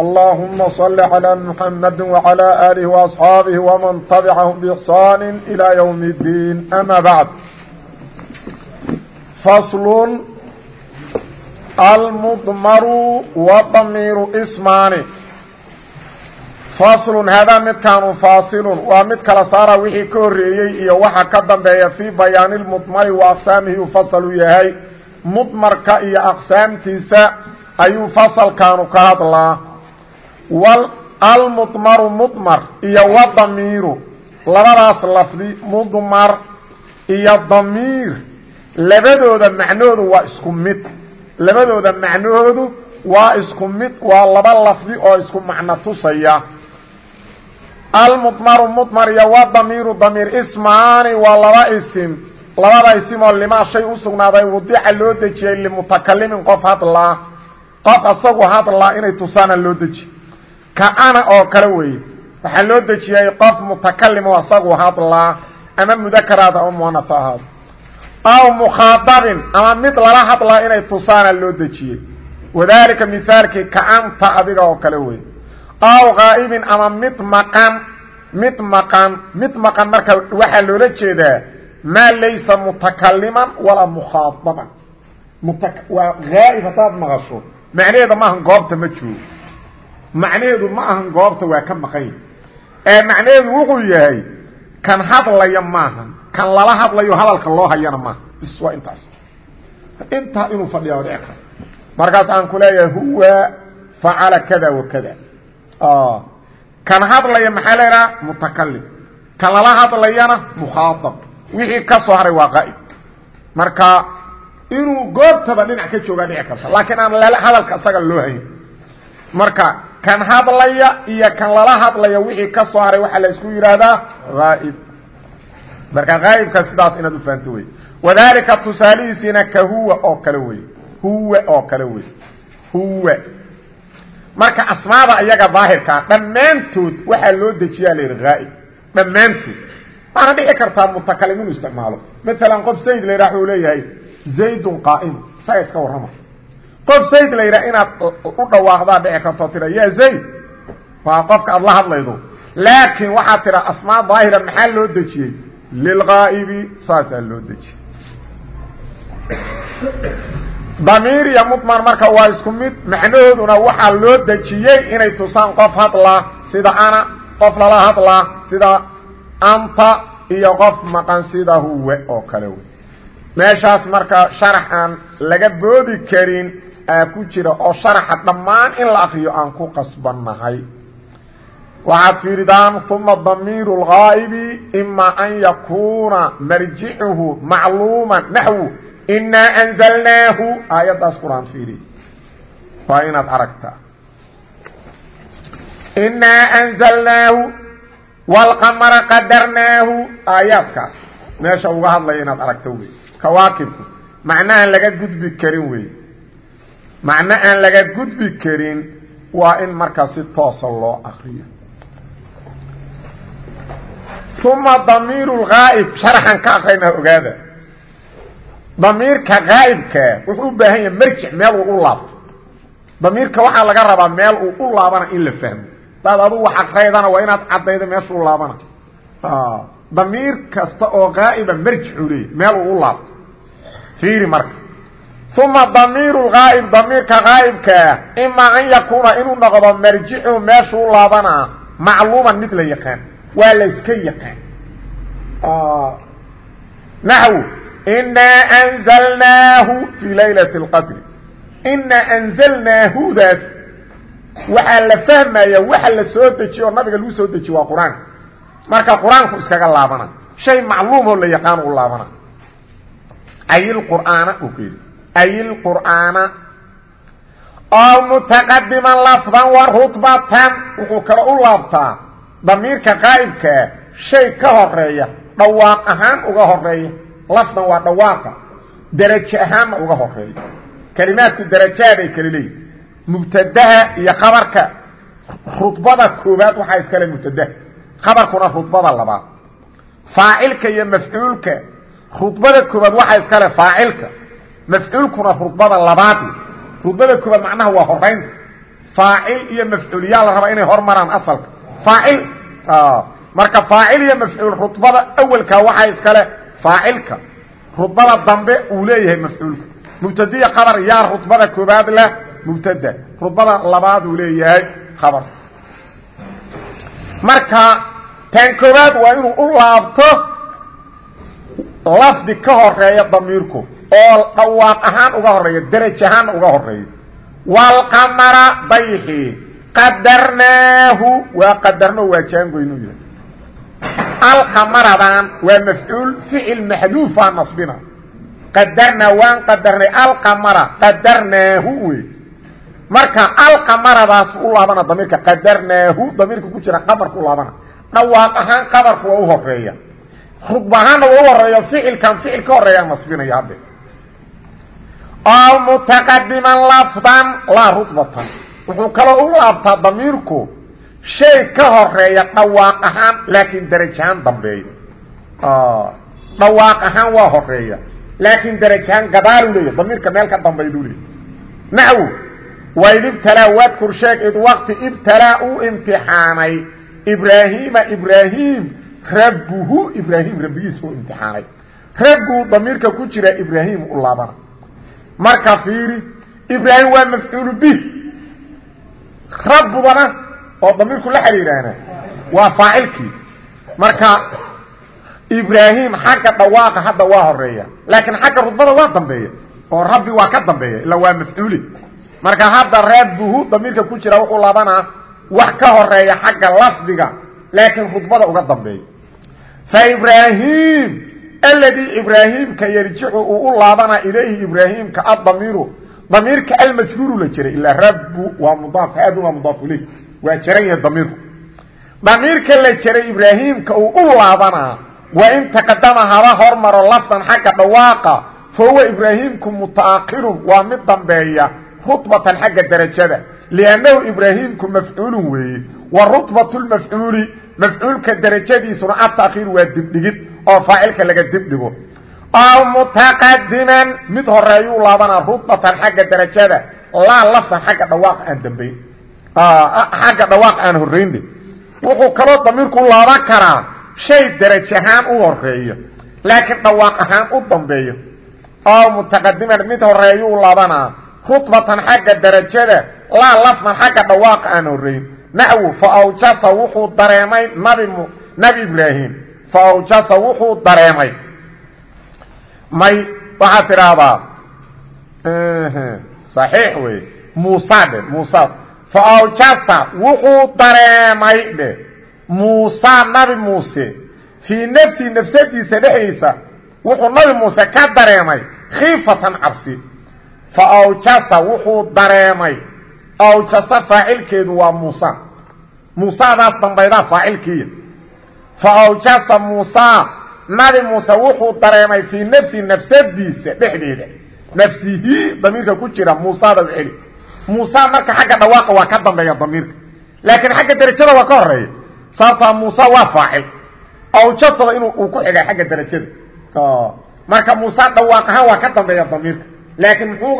اللهم صل على محمد وعلى آله وأصحابه ومن تبعهم بإحسان إلى يوم الدين أما بعد فصل المضمر وضمير اسمان فصل هذا mid كان فاصل waa mid kala saara wixii ka horeeyey iyo waxa ka dambeeya في بيان المضمر وأقساamihi u faslu yahay mdmarka iyo أqsaamtiisa ayuu faslkaanu ka hadlaa almudmaru mudmar iyo wadamiiru labadaas lafdi mudmar iyo damiir labadooda macnahoodu waa isku mid. Labadooda macnahoodu waa isku mid waa laba lafdi oo isku macno tusaya. Almudmaru mudmar iyo wadamiiru damiir ismaani waa laba isim. Labada isim oo limaa shay usugnaaday wadica loo dejiyey limutakalimin qof hadlaa. Qof asagu hadlaa inay tusaana loo dejiye kaana oo kale weeye waxaa loo dejiyay qof mutakalimo asagu hadlaa ama mudakaraada ama muanaf ahaado aw mukhaadabin ama mid lala hadlaa inay tusaana loo dejiyey wadaalika mihaalkii kaanta adiga oo kale weeye aw ghaa'ibin ama mid maqan mid maqan mid maqan marka waxaa loola jeedaa maa laysa mutakaliman walaa mukhaadaban waa haa'ib haddaad maqasho macnaheeda maahan goobta ma joogo macnaheedu ma ahan goobta waa ka maqan ee macnaheedu wuxuu yahay kan hadlaya maahan kan lala hadlayo hadalka loo hayana maaha bis intaas. Intaa inuu fadhiya dhici markaas aan ku leeyahay huwa facala kada wa kada. Kan hadlaya maxaa leedaha mutakalim kan lala hadlayana mukhaadab. Wixii ka soo haray waa qaa'ib marka inuu goobtaba dhinac ka joogaa dhici karta laakiin aan hadalka isaga loo hayn. Marka kan hadlaya iyo kan lala hadlaya wixii ka soo haray waxaa la isku yidhaahdaa haa'ib marka haa'ibka sidaas inaad u fahanto wey wadalika tusaalihiisiina ka huwa oo kale wey huwa oo kale wey huwa. Marka asmaada iyaga daahirkaa dhammaantood waxaa loo dejiyaa la yidhi haa'ib dhammaantood. Waana dhici kartaa mutakalim inuu isticmaalo. Maalan qof zayd la yidhaha wuxuu leeyahay zaydun qaa'im. Isaga iska warrama qof zayd la yidhaha inaad u dhawaaqdaa dhici kartoo tira ya zayd waa qofka aad la hadlaydo. Laakiin waxaad tidha asmaa daahira maxaa loo dejiyey? Lilghaa'ibi saasaa loo dejiyey damiir iyo mudmar marka waa isku mid macnahooduna waxaa loo dejiyey inay tusaan qof hadlaa sida ana qof lala hadlaa sida anta iyo qof maqan sida huwe oo kale wey meeshaas marka sharax aan laga boodi karin aa ku jira oo sharaxa dhammaan in la akriyo aan ku qasbannahay. Waxaad fiiridaan uma damiiru اlghaa'ibi ima an yakuuna marjicuhu macluuma naxwu inaa anzalnaahu. Aayaddaas qur'aan fiiriy waa inaad aragtaa inaa anzalnaahu wاlqamara qadarnaahu aayaadkaas. Meesha uga hadlaya inaad aragto wey. Kawaakibku macnahaan laga gudbi karin wey macno aan laga gudbi karin waa in markaa si toosa loo akriyo uma damiir اhaa'ib sharaxan ka akrayna ogaada. Damiirka haa'ibkaa wuxuu u baahan yahay marjic meel uu u laabto. Damiirka waxaa laga rabaa meel uu u laabana in la fahmo. Daad adu wax akraydana waa inaad caddaydo meesha u laabana. Damiir kasta oo haa'iba marjicuu leeyay meel uu u laabto. Fiiri marka uma damiiru lgaa'ib damiirka gaa'ibkaa imaa an yakuuna inuu noqdo marjicu meeshuu laabanaa macluuman mid la yaqaan waa la iska yaqaan. Naxw inaa anzalnaahu fii laylati اlqadri inaa anzalnaahudaas waxaa la fahmaya waxa la soo dejiye oo nabiga lagu soo dejiye waa qur'aanka marka qur'aanku iskaga laabana shay macluumoo la yaqaan u laabana. Ayilqur'aana uu ku yidhi ayilqur'aana oo mutaqadiman lafdan wa rutbatan wuxuu kale u laabtaa damiirka qaa'ibkaa shay ka horreeya dhawaaq ahaan uga horreeya lafdan waa dhawaaqa derajo ahaanna uga horreeya kelimaadku darajaad ay kala leeyihiin mubtadaha iyo khabarka rudbada koobaad waxaa iskale mubtadaha khabarkuna rudbada labaad faacilka iyo mafcuulka rudbada koobaad waxaa iskale faacilka mafcuulkuna rudbada labaad. Rudbada koobaad macnaha waa horaynta faacil iyo mafcuuliyaa la rabaa inay hormaraan asalka. Faacil marka faacil iyo mafcuul rudbada awelka waxaa iskale faacilka. Rudbada dambe uu leeyahay mafcuulka mubtadiya khabar yaa rudbada koobaad leh mubtada. Rudbada labaad uu leeyahay khabar. Marka tan koobaad waa inuu u laabto lafdi ka horreeya damiirku oo dhawaaq ahaan uga horreeya deraj ahaanna uga horeeyo wlqamara dayxi qadarnaahu waa qadarno waa jaangoynu yahay. Alqamaradan waa mafcuul ficil maxduufaa nasbina. Qadarnaa waan qadarnay alqamara qadarnaahu wey marka alqamaradaas u laabana damiirka qadarnaahu damiirka ku jira qabarka u laabana. Dhawaaq ahaan qabarku waa u horreeya rudb ahaanna waa u horreeya ficilkan ficil ka horeeyaa nasbinaya hadde oo mutaqadiman lafdan. Laa rudbatan. Wuxuu kaloo u laabtaa damiirku. Shay ka horreeya dhawaaq ahaan laakiin daraj ahaan dambeeyo. Dhawaaq ahaan waa horreeya laakiin daraj ahaan gadaalu leeya. Damiirka meel ka dambaydu leeya. Naxw waid ibtalaa wadkur sheeg id waqti ibtalaa uu imtixaanay. Ibraahiima ibraahim rabbuhu ibraahim rabbigiis uu imtixaanay. Rabbuu damiirka ku jira ibraahim u laabana marka fiiri ibraahim waa mafcuulu bih rabbudana oo damiirku la xidhiidhaana waa faacilkii. Marka ibraahim xagga dhawaaqa hadda waa horreeya laakiin xagga rudbada waa dambeeya oo rabbi waa ka dambeeya ila waa mafcuuli. Marka hadda rabbuhu damiirka ku jira wuxuu laabanaa wax ka horreeya xagga lafdiga laakiin rudbada uga dambeeya. Fa ibraahim aladii ibraahimka yarjicu uu u laabana ilayhi ibraahimka adamiiru damiirka almajruuru la jiray ilaa rabbu waa mudaaf haadu waa mudaaf ilayh waa jaran yahay damiirku damiirka la jiray ibraahimka uu u laabanaa wa in taqadama haba hormaro lafdan xagga dhawaaqa fa huwa ibraahimku mutaakirun waa mid dambeeya rutbatan xagga darajada liannahu ibraahimku mafcuulun weeye wa rutbatu lmafcuuli mafcuulka darajadiisuna atakiir waa dibdhigid oo faacilka laga dibdhigo aw mutaqadiman mid horeeyuu laabanaa rutbatan xagga darajada laa lafdan xagga dhawaaq aan dambayn xagga dhawaaq aan horraynde wuxuu kaloo damiirku laaban karaa shay daraj ahaan u horeeyo laakiin dhawaaq ahaan u dambeeyo. Aw mutaqadiman mid horeeyuu laabanaa rutbatan xagga darajada laa lafdan xagga dhawaaq aan horrayn naxwu fa awjasa wuxuu dareemay nabi nabi ibraahim fa awjasa wuxuu dareemay. May waxaad tidhaahdaa صaxiix wey muusa dhe muusa. Fa awjasa wuxuu dareemay dhe muusa nabi muuse. Fii nafsi nafsadiisa dhexdiisa wuxuu nabi muuse ka dareemay khiifatan cabsi. Fa awjasa wuxuu dareemay awjasa faacilkeedu waa muusa. Muusadaas dambaydaa faacilkiiya fa awjasa muusa nabi muuse wuxuu dareemay fii nafsi nafsadiisa dhexdeeda nafsihi damiirka ku jira muusada u celi muusa marka xagga dhawaaqa waa ka dambeeya damiirka laakiin xagga derajada waa ka horreeya sababtaa muusa waa faacil awjasada in uu ku xigay xagga derajada marka muusa dhawaaq ahaan waa ka dambeeya damiirka laakiin muxuu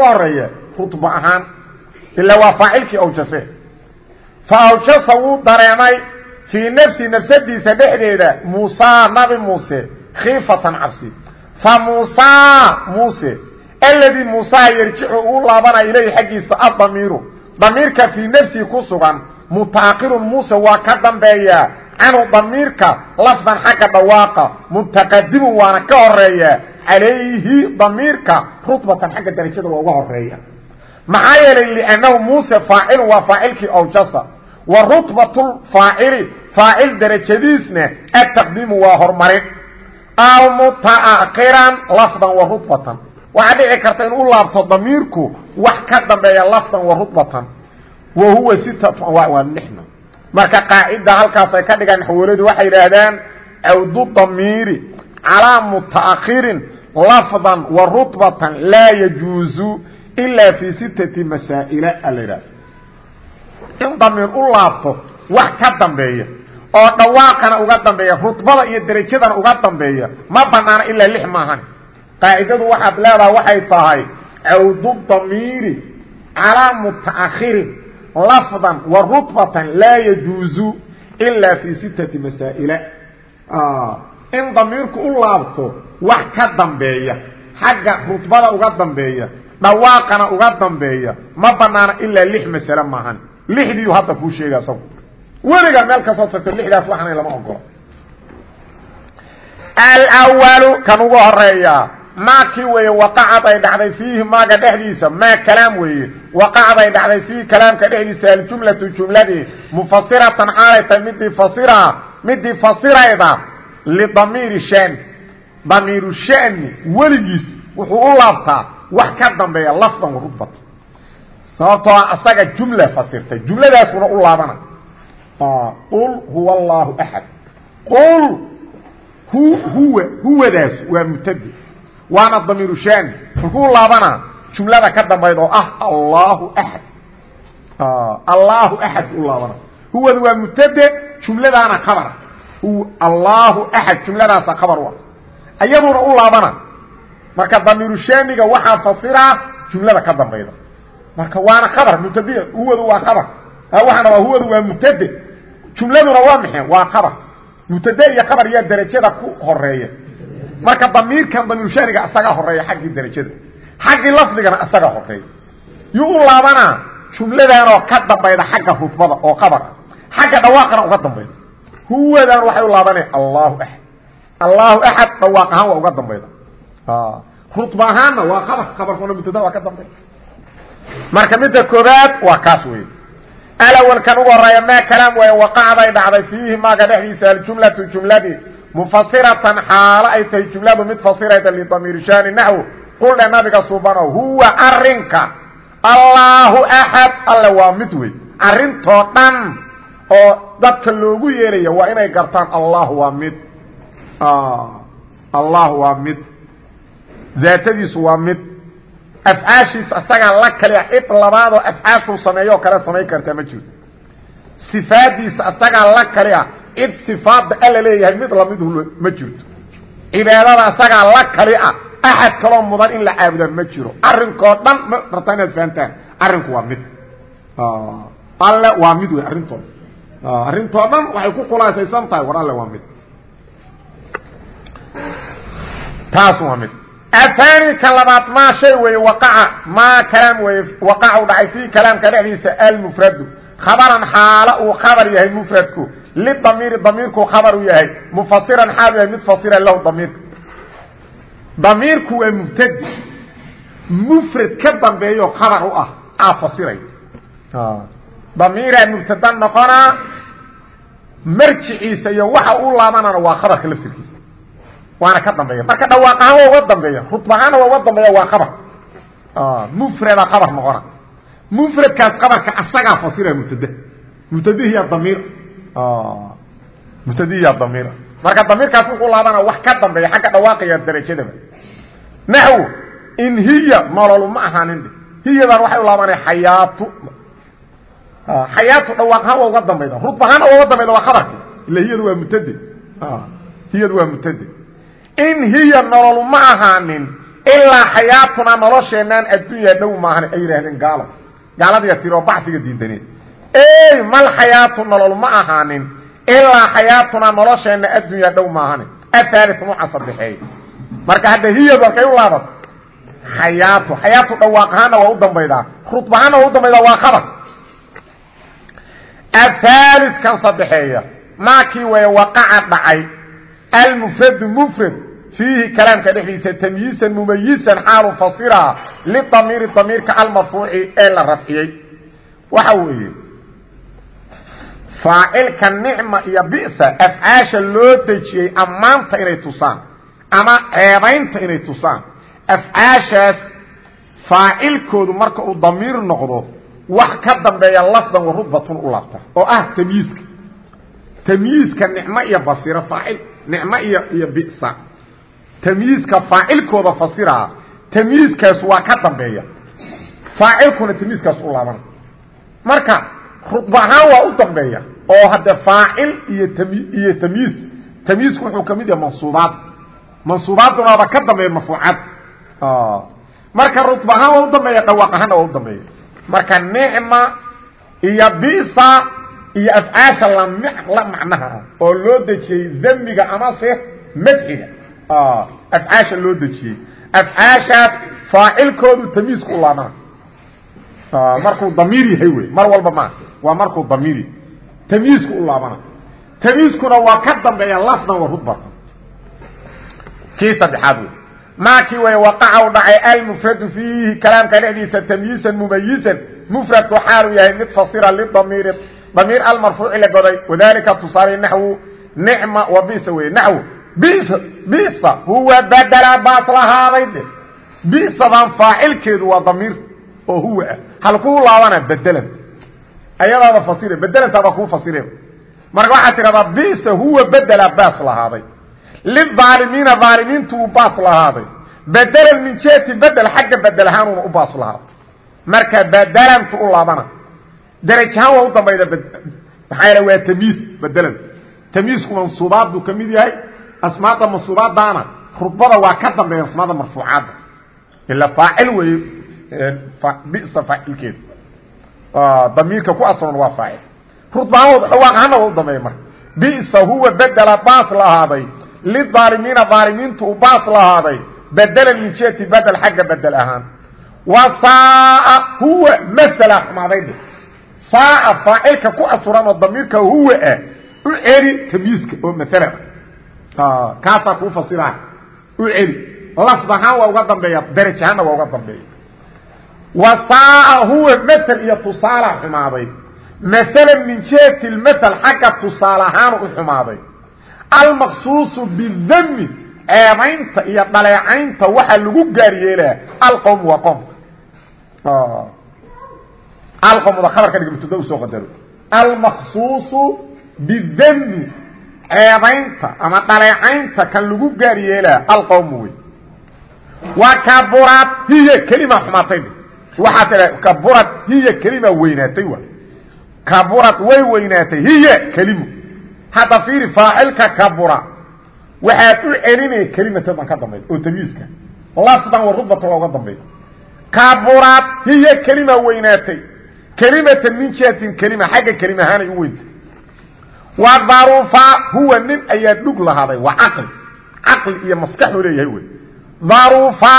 fii nafsi nafsadiisa dhexdeeda muusa nabi muuse khiifatan cabsi. Fa muusa muuse aladii muusa yarjicu uu laabana ilayhi xaggiisa adamiiru damiirka fii nafsihi ku sugan mutaakirun muuse waa ka dambeeyaa canhu damiirka lafdan xagga dhawaaqa mutaqadimun waana ka horeeyaa calayhi damiirka rutbatan xagga darajada waa uga horreeya maxaa yeelay liannahu muuse faacilun waa faacilkii awjasa wa rutbatu faacili faacil darajadiisna ataqdiimu waa horumarin aw mutaakiran lafdan wa rutbatan. Waxaa dhici karta in u laabto damiirku wax ka dambeeya lafdan wa rutbatan. Wa huwa sitatu anwaac waa lixna marka qaacida halkaas ay ka dhigaan xawoladu waxay yidhaahdaan cawdu damiiri calaa mutaakhirin lafdan wa rutbatan laa yajuuzu ilaa fii sittati masaa'ila aladhaah in damiir u laabto wax ka dambeeya oo dhawaaqana uga dambeeya rutbada iyo derajadana uga dambeeya ma banaana ilaa lix maahan qaacidadu waxaad leedaha waxay tahay cawdu damiiri calaa mutaakhirin lafdan wa rutbatan laa yajuuzu ilaa fii sittati masaa'ila. In damiirku u laabto wax ka dambeeya xagga rutbada uga dambeeya dhawaaqana uga dambeeya ma banaana ilaa lix masale maahan lixdiiu hadda kuu sheega isagu weligaa meel kastoo tagto lixdaas waxana lama ogolo alwalu kan ugu horreeya maakii weeye waqacad ay dhacday fiihi maaga dhexdiisa maa kalaam weeye. Waqacad ay dhacday fiihi kalaamka dhexdiisa aljumlatu jumladii mufasiratan xaalay tahay midii fasira midii fasirayda lidamiiri shani damiiru shani weligiis wuxuu u laabtaa wax ka dambeeya lafdan warudbata sababtoo asaga jumla fasirtay jumladaasuna u laabana. Qul huwa allahu axad qul hu huwa huwadaas waa mubtade waana damiiru shani muxuu laabanaa jumlada ka dambayd ah allahu axad allahu axad u laabana. Huwada waa mubtade jumladaana khabara allahu axad jumladaasa khabar u ah ayaduna u laabana. Marka damiiru shaniga waxaa fasiraa jumlada ka dambayda marka waana khabar mubtadiya huwadu waa khabar. Waxaan rabaa huwadu waa mubtade jumladuna waa waa khabar. Mubtade iyo khabar yaa derajada ku horreeya marka damiirkan damiirushaniga isagaa horreeya xaggii derajada xaggii lafdigana isagaa horreeya yuu u laabanaa jumladanoo ka dambayda xagga rutbada oo khabarka xagga dhawaaqana uga dambayda. Huwadan waxay u laabanaya allahu axad allahu axad dhawaaq ahaan waa uga dambayda. Rutba ahaanna waa khabar khabarkuna mubtada waa ka dambayda marka midda koobaad waa kaas wey alawalkan ugu horreeya maa kalaam waay waqacday dhacday fiihi maaga dhexdiisa aljumlatu jumladii mufasiratan xaalo ay tahay jumladu mid fasirayda lidamiiri shani naxw quldhe nabiga subanow huwa arinka allahu axad alle waa mid wey dhan oo dadka loogu yeeraya waa inay gartaan allah waa mid. Allah waa mid. Daatadiisu waa afcaashiisa asagaa la kale cid labaadoo afcaashuu sameeyoo kale samayn kartaa ma jirto. Sifaadiisa asagaa la kale ah cid sifaadda alla leeyahay mid lamidhu ma jirto. Cibaadada asagaa la kali ah axad kaloo mudan in la caabudaa ma jiro. Arrinkoo dhan ma rabtaa inaad fahantaan arrinku waa mid. Alle waa mid wey arrintoo arrintoo dhan waxay ku khulaasaysan tahay war alle waa mid. Taas waa mid athani ka labaad maa shay weeye waqaca maa kalaam weeye waqaca u dhacay fii kalaamka dhexdiisa almufradu. Khabaran xaalo uu khabar yahay mufradku. Lidamiiri damiirku khabar u yahay. Mufasiran xaal yahay mid fasira lahu damiirka damiirku waa mubtadi. Mufrad ka dambeeyo khabar u ah aa fasiray damiiraa mubtada noqonaa marjiciisa iyo waxa u laabanana waa khabarka laftirkiisa waana ka dambeeya. Marka dhawaaq ahaan waa uga dambeeya rutb ahaanna waa uga dambeeya waa khabar. Mufrada khabar noqona. Mufradkaas kabarka asagaa fasira mubtad mubtadihiya damiir. Mubtadihiya damiir. Marka damiirkaas wuxuu laabana wax ka dambeeya xagga dhawaaqaya darajadaba. Naxw in hiya nololu ma ahaanin hiyadan waxay u laabanaya xayaatu xayaatu dhawaaq ahaan waa uga dambayda rutb ahaana waa uga dambayda waa kabarki ila hiyadu waa mubtade hiyadu waa mubtade in hiya nololu ma ahaanin ilaa xayaatuna nolosheenaan addunya dhow maahan ay yidhaahdeen gaalo. Gaaladiya tiroo baxsiga diidaneed ey mal xayaatu nolol ma ahaanin ilaa xayaatuna nolosheenna addunya dhow maahane ahalit nuuca marka hadda hiyadu halkay u laabat xayaatu xayaatu dhawaaq waa u dambaydaa. Rutb waa u dambaydaa waa khabar. Ahalit kan sadexeeya maakii way waqaca dhacay. Almufradu mufrad fiihi kalaamka dhexdiisa tamyiisan mumayisan xaalu fasira lidamiiri damiirka almarfuuci ee la rafciyey waxa weeye faacilka nicma iyo bisa afcaasha loo dejiyey ammaanta inay tusaan ama ceebaynta inay tusaan afcaashaas faacilkoodu marka uu damiir noqdo wax ka dambeeya lafdan wa rudbatun u laabta oo ah tamyiiska tamyiiska nicmo iyo basiro faacil nicmo iyo iyo bisa tamyiizka faacilkooda fasiraa tamyiizkaas waa ka dambeeya. Faacilkuna tamyiizkaas u laabana marka ahaan waa u dambeeya oo hadde faacil iyo iyo tamyiiz tamyiizku wuxuu ka mid yahay mansuubaad. Mansuubaadunaaba ka dambeeya marfuucaad marka rudba ahaan waa u dambeeya dhawaaq waa u dambeeya. Marka nicma iyo bisa iyo afcaasha la macnaha ah oo loo dejiyey demiga amase madxiga afcaasha loo dejiyey afcaashaas faacilkoodu tamyiizku u laabana markuu damiir yahay wey mar walba maa waa markuu damiir yahay tamyiizku u laabana tamyiizkuna waa ka dambeeya lafdan wa rudbatan kii saddexaad wey maakii way waqaca u dhacay almufradu fiihi kalaamka dhexdiisa tamyiizan mumayiزan mfradku xaalu yahay mid fasira lidamiiri damiir almarfuuci la goday wadalika tusaale naxwu nicma wa bisa wey naxw bisa huwa badela baas lahaaday dhe bisadan faacilkeedu waa damiir oo huwa ah. Halkuu laabana bedelan. Ayadaaba fasire bedelantaaba kuu fasire. Marka waxaad tidhahdaa bisa huwa bedela baas lahaaday lidaalimiina aalimiintu baas lahaaday bedelan min jeti bedel xagga bedel ahaanuna u baas lahaaday marka bedelantu u laabana darajahaan waa u dambayda maxaa waa tamyiis bedelan. Tamyiisku mansuubaad buu ka mid yahay asmaada mansuubaadaana rudbada waa ka dambeeya asmaada marfuucaadda. Ila faacil weeye bisa faacilkeeda damiirka ku asran waa faacil. Rudbahaan dhawaaq ahaana waa u dambeeya marka bisa huwa bedela baas lahaaday lidaalimiina daalimiintu u baas lahaaday bedelan min jeti bedel xagga bedel ahaan. Wasaa huwa masala xumaaday dhe faacilka ku asuran oo damiirka huwa ah u celi tamyiiska oo maala kaasaa kuu fasira u celi lafd ahaan waa uga dambeeya daraj ahaanna waa uga dambeeya wasaa huwa masel iyo tusaala xumaaday maala min jihati lmasel xagga tusaale ahaan u xumaaday almaqsuusu bidami ceebaynta iyo dhaleecaynta waxaa lagu gaar yeelaa alqowm waa qomka alqomda khabarka dhig mubtada u soo qadaro almaqsuusu bidami ceebaynta ama dhaleecaynta kan lagu gaar yeelaa alqowm wey. Wa kaburad hiya kelima xumaatay waxaa tia kaburad hiya kelima weynaatay wa kaburad way weynaatay hiya kelimu. Hadda fiiri faacilka kabura waxaad u celinaya kelimatadan ka dambayda oo tamyiiska lafdan wa rudbatan waa uga dambayda kaburad hiya kelima weynaatay. Kelimatan min jihatin kelima xagga kelima ahaanay u weyntay darufa huwa nin ayaa dhug lahaaday waa caqli. Caqli iyo maskaxuu leeyahay wey darufa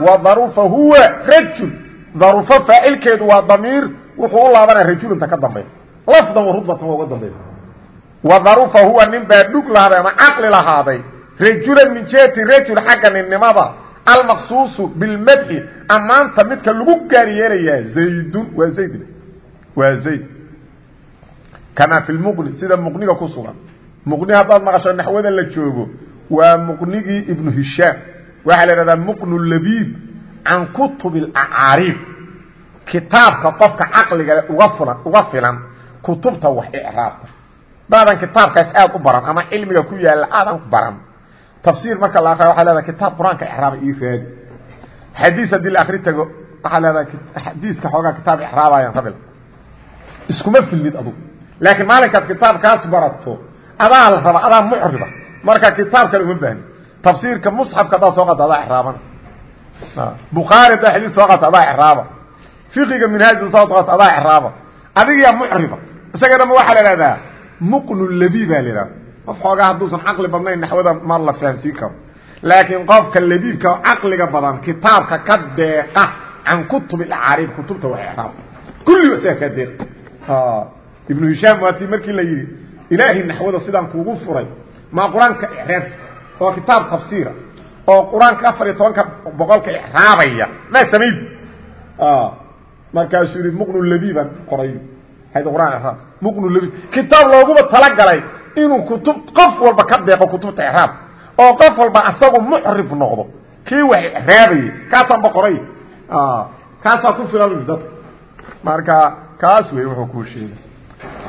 wa darufa huwa rajul. Darufa faacilkeedu waa damiir wuxuu u laabanaya rajulanta ka dambayda lafdan wa rudbatan waa uga dambayda wa darufa huwa nin baa dhug lahaaday ama caqli lahaaday rajulan min jihati rajul xagga ninnimada almaqsuusu bilmadxi ammaanta midka lagu gaar yeelayaa zaydun kamaa fi lmuqni sida muqniga ku sugan. Muqni haddaad maqasho naxwada la joogo waa muqnigii ibnu hishaam. Waxaa la ihahdaa muqnu labiib can kutub اlacaariib kitaabka qofka caqliga uga uga filan kutubta wax icraabka daadan kitaabkaas aad u baran ama cilmiga ku yaalla aadan baran. Tafsiir marka la akriyo waxaa leedahay kitaab qur'aanka icraaba ii raadi. Xadiis haddii la akri tago waxaa leedahay xadiiska xoogaa kitaab icraabayaan rabil iskuma filnid adugu laakiin maalinkaad kitaabkaas barato adaa la raba adaa mucriba marka kitaab kale uma baahni tafsiirka musxafka haddaad soo qato adaa icraabana bukhaari haddaa xadiis soo qato adaa icraaba fiqiga minhaajda soo qato adaa icraaba adigiyaa mucriba. Isaga dhama waxaa la ihahdaa muqnu labi baa la ihahda qof xoogaa hadduusan caqli badnayn naxwada ma la fahamsiin karo. Laakiin qofka labiibka caqliga badan kitaabka ka deeqa can kutub acaariib kutubta wax icraab kulliba isaga ka deeqa ibnu hishaam waatii markii la yidhi ilaahay naxwada sidaan kuugu furay maa qur'aanka icraab oo kitaab tafsiira oo qur'aanka afar iyo tobanka boqolka icraabaya maa samayd markaasuu yihi muqnu labi baan qoray hayd qur'aan icraab muqnu labi kitaab looguba talagalay inuu kutub qof walba ka deeqo kutubta icraab oo qof walba asagu mucrib noqdo kii wax icraabayay kaasaan boqoray kaasaa ku filan dadka. Marka kaas wey wuxuu kuu sheegay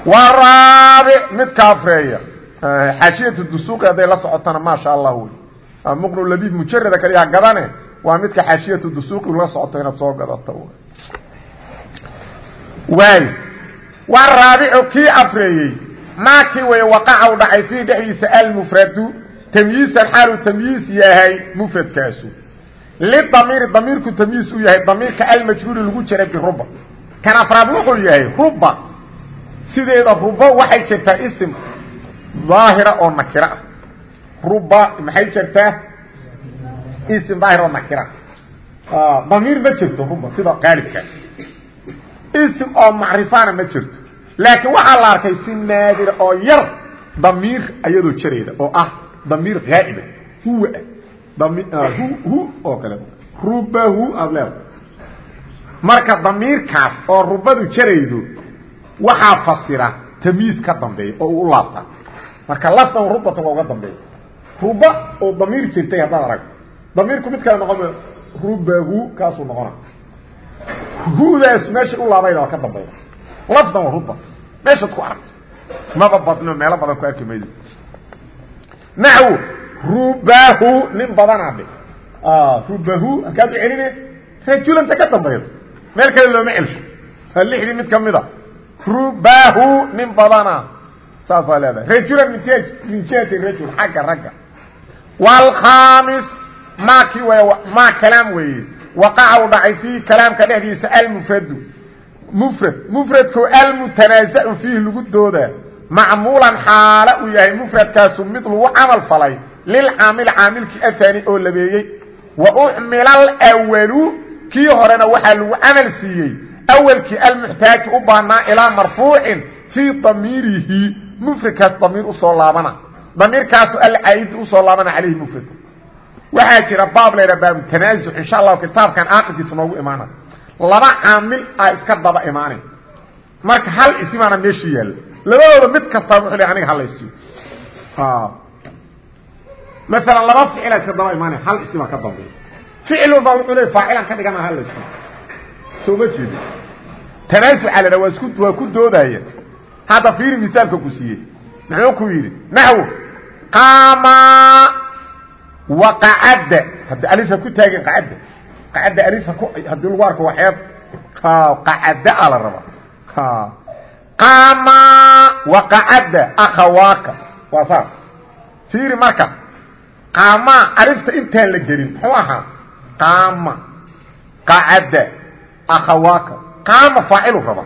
waraabic mid kaafreeya xaashiyatu dusuuqi hadday la socotana maasha allah wey muqnu labiib mujarada kaliyaha gadane waa midka xaashiyatu dusuuqi la socoto inaad soo gadato waay waa raabicu kii afreeyey. Maakii way waqaca u dhacay fiihi dhexdiisa almufradu tamyiisan xaaluu tamyiis yahay mufradkaasu. Lidamiiri damiirku tamyiis u yahay damiirka almajhuuli lagu jira biruba kan afraad wuxuu yahay ruba sideeda ruba waxay jirtaa ism daahira oo nakira. Ah ruba maxay jirtaa? Ism daahir oo nakira. Damiir ma jirto ruba sida qaalibka. Ism oo macrifana ma jirto. Laakiin waxaa la arkay si naadira oo yar damiir ayadoo jarayda oo ah damiir haa'iba huwa hu hu oo kale. Rubahu aada leeda marka damiirkaas oo rubadu jaraydo waxaa fasira tamyiis ka dambeeya oo uu laabta. Marka lafdan rubata waa uga dambeeya ruba oo damiir jirtay haddaad aragto. Damiirku mid kale noqon rubahu kaasuu noqona. Hudaas meeshay u laabayda waa ka dambeeya lafdan waa ruba meeshaad ku aragto. Maba badno meelo badan ku arki maydo. Naxw rubahu nin badanaa dhe rubahu halkaad u celine rajulanta ka dambayda meel kale looma celsho. Waa lixdii mid kamida rubahu nin badana. Saasaa leedahay. Rajulan min min jihati rajul xagga ragga. Wlkhamis maakii way maa kalaam weeye. Waqaca u dhacay fiihi kalaamka dhexdiisa almufradu mufrad mufradko almutanaazacu fiihi lagu doodaa. Macmuulan xaalo uu yahay mufradkaasu mid lagu camal falay lilcaamil caamilkii ahaani oo labeeyey. Wa ucmila alwalu kii horena waxaa lagu camal siiyey awelkii almuxtaaji u baanaa ilaa marfuucin fii damiirihi mufradkaas damiir u soo laabana damiirkaasu alcaayidi u soo laabana calayhi mufrad waxaa jira baab laydha baabu tanaasuc insha allahu kitaabkan aaqibkiisa noogu imaana laba caamil a iska daba imaanay marka hal isimaana meesha yaalla labadooda mid kastaa wuxuu le aniga halaysiyo maalan laba ficila iska daba imaanay hal isimaa ka dambeeya ficil walba wuxuu le faacilan ka dhigana halaysiyo soo ma jeedi tanaasuca la dha waa ku doodaya. Hadda fiiri misaalka ku siiyey. Muxuu ku yidhi naxw qaama waqacadda hadda alifa ku taagin qacadda. Qacadda alifa ku haddii lagu arko waa xeeb qacadda a la rabaa qaama waqacadda akhawaaka. Waa saas. Fiiri marka qaama alifta intaan la gelin muxuu ahaa? Qaama. Qacadda akhawaaka qaama faacilu raba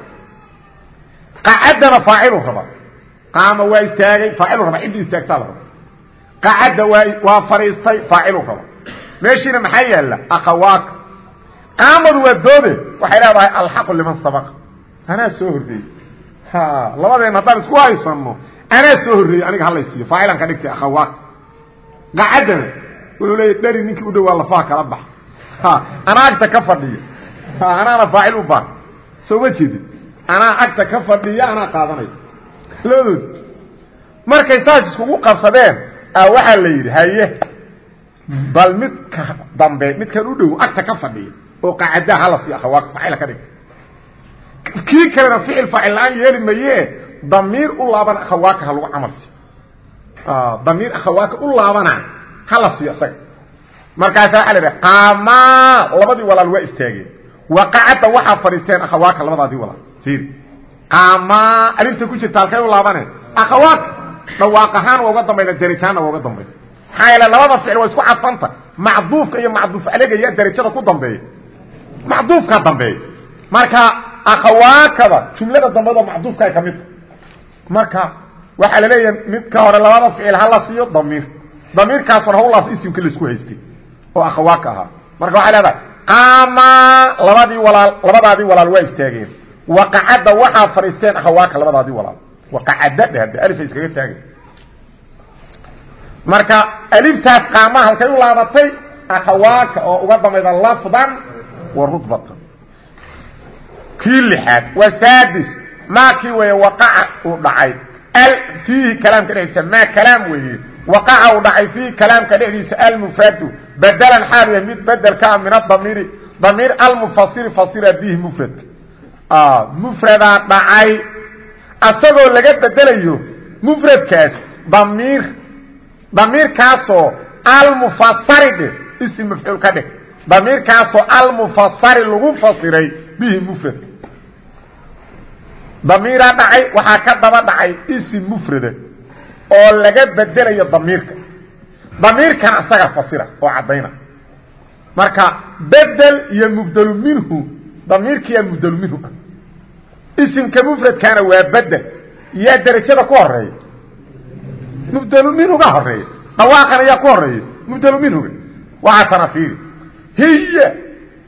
qacaddana faacilu raba qaama waa istaagay faacilu raba ciddii istaagtaa la raba qacadda waa waa fadhiistay faacilu raba meeshiina maxaa yaalla akhawaaka qaamadu waa doode waxay leedahay alxaqu liman sabaqa anaa soo horreeyey ha labadeenna haddaan isku haysanno anaa soo horreeyey aniga halaysiiyo faacilan ka dhigtay akhawaaka qacaddana wuxuu leeya dheri ninkii u dhowaa lafaha kala bax ha anaa agta ka fadhiya anaana faacil u baan soo ma jeedin anaa agta ka fadhiya anaa qaadanaya. Labadood markay saas iskugu qabsadeen waxaa la yidhi haye bal midka dambe midkan u dhow agta ka fadhiya oo qacadaha hala siiyo akhawaaka faacila ka dhigta. Kii kalena ficil faacil la'aan yeeli maye damiir u laaban akhawaaka ha lagu camal siiyo damiir akhawaaka u laabana hala siiyo isaga markaasa waxa la idhaha qaamaa labadii walaal waa istaageen waqacadda waxaa fadhiisteen akhawaaka labadaadii walaal. Fiiri qaamaa alifta ku jirta halkay u laabane akhawaaka dhawaaq ahaan waa uga dambayna darajaanna waa uga dambayna. Maxaa yeele labada ficil waa isku cadfanta. Macduufka iyo macduuf alega yaa darajada ku dambeeya macduufkaa dambeeya marka akhawaakada jumlada dambeda macduufkaa ka midta marka waxaa la leeyahay midka hore labada ficil hala siiyo damiir. Damiirkaasuna hawlaas isimkii la isku haystay oo akhawaaka ahaa. Marka waxay leedahay qaama labadii walaal labadaadii walaal waa istaageen. Waqacadda waxaa fadhiisteen akhawaaka labadaadii walaal. Waqacadda dheh hadda alifay iskaga taagay marka aliftaas qaamaha halkay u laabatay akhawaaka oo uga dambayda lafdan wa rutbatan kii lixaad waa saadis. Maakii weeye waqaca uu dhacay. Fiihi kalaamka dhexdiisa maa kalaam weeye. Waqaca uu dhacay fiihi kalaamka dhexdiisa almufradu bedelan xaal yahay mid bedelkaa min adamiiri damiir almufasiri fasira bihi mufradka mufradaa dhacay. Asagoo laga bedelayo mufradkaas damiir damiirkaasoo almufasari dhe ism mafcuul ka dhig damiirkaasoo almufasari lagu fasiray bihi mufradka damiiraa dhacay waxaa ka daba dhacay isim mufrada oo laga bedelayo damiirka damiirkana isaga fasira oo caddayna. Marka bedel iyo mubdelu minhu damiirkiiyaa mubdelu minhu. Ah isimka mufradkaana waa bedel yaa derajada ku horreeya mubdelu minhuga horreeya dhawaaqan ayaa ku horreeya mubdelu minhuga. Waxaa tana fiiri. Hiya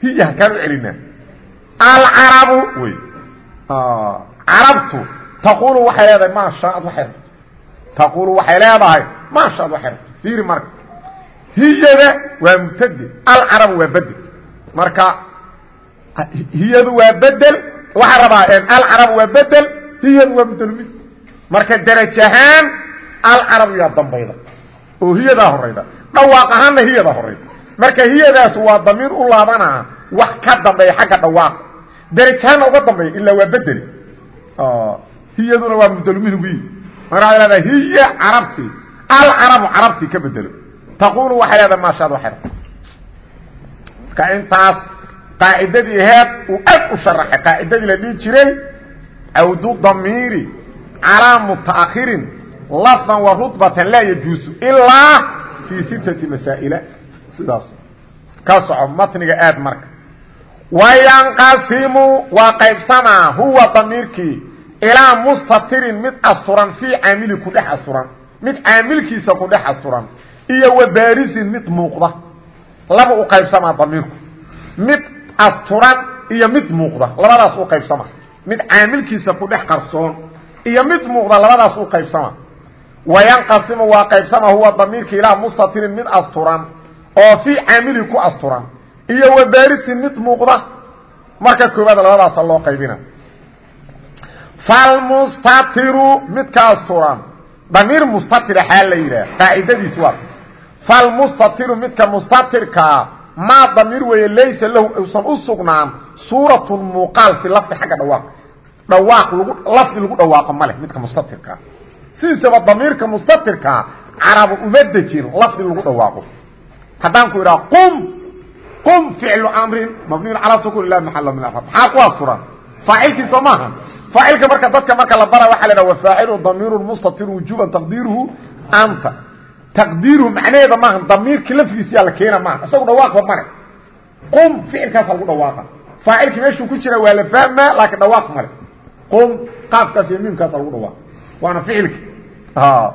hiya hakaan u celinaa. Alcarabu wey. Carabtu taqulu waxay leedahay maa shaaad waxay taqulu waxay leedahay maa shaaad waxay fiiri marka. Hiyada waa mubtade alcarabu waa bedel marka hiyadu waa bedel waxaa rabaa alcarabu waa bedel hiyadu waa mubdelmin marka deraj ahaan alcarabu yaa dambayda. Oo hiyadaa horayda dhawaaq ahaanna hiyadaa horayda marka hiyadaas waa damiir u laabanaa wax ka dambeeya xagga dhawaaqa deraj ahaanna uga dambeeya ilaa waa bedeli hiyaduna waa mubdelminhugi markaa leedahay hiya carabtii alcarabu carabtii ka bedelo. Taqulu waxay leedahay maashaad waxay marka intaas qaacidadii aheed uu aad u sharaxay. Qaacidadii la dhihi jiray cawdu damiiri calaa mutaakhirin lafdan wa rutbatan laa yajuusu ilaa fii sittati masaa'ila. Sidaas. Ka soco matniga aad marka. Wayanqasimu waa qaybsamaa huwa damiirkii ilaa mustatirin mid asturan fii caamili ku dhex asturan mid caamilkiisa ku dhex asturan iyo wa baarisin mid muuqda. Laba u qaybsamaa damiirku. Mid asturan iyo mid muuqda. Labadaas u qaybsama mid caamilkiisa ku dhex qarsoon iyo mid muuqda labadaas u qaybsama wayanqasimu waa qaybsama huwa damiirka ilaa mustatirin mid asturan oo fii caamili ku asturan iyo wa baarisin mid muuqda. Marka koowaad labadaasa loo qaybina. Falmustatiru midka asturan damiir mustatira xaa la yidhaah qaacidadiis waa falmustatiru midka mustatirkaa maa damiir weeye laysa lahu usan u sugnaan suuratun muuqaal fi lafdi xagga dhawaaq. Dhawaaq lagu lafdi lagu dhawaaqo ma leh midka mustatirkaa sidiisaba damiirka mustatirkaa carabu uma dejin lafdi lagu dhawaaqo. Haddaan ku idhaha qum qum ficlu amrin mabniyun calaa sukun lah maxalo min maxaa ku asturan faacilkiisa maaha faacilka marka dadka marka la bara waxa la dhaha wafaacilu damiiru mustatir wujuban taqdiiruhu anta. Taqdiiruhu macnaheeda maaha damiirkii lafdiisiyaa la keena maaha isagu dhawaaqba male qum ficilkaasa lagu dhawaaqa. Faacilkii meeshuu ku jira waa la fahmaa laakiin dhawaaq male qum qaafkaas iyo miimkaasa lagu dhawaaqa. Waana ficilki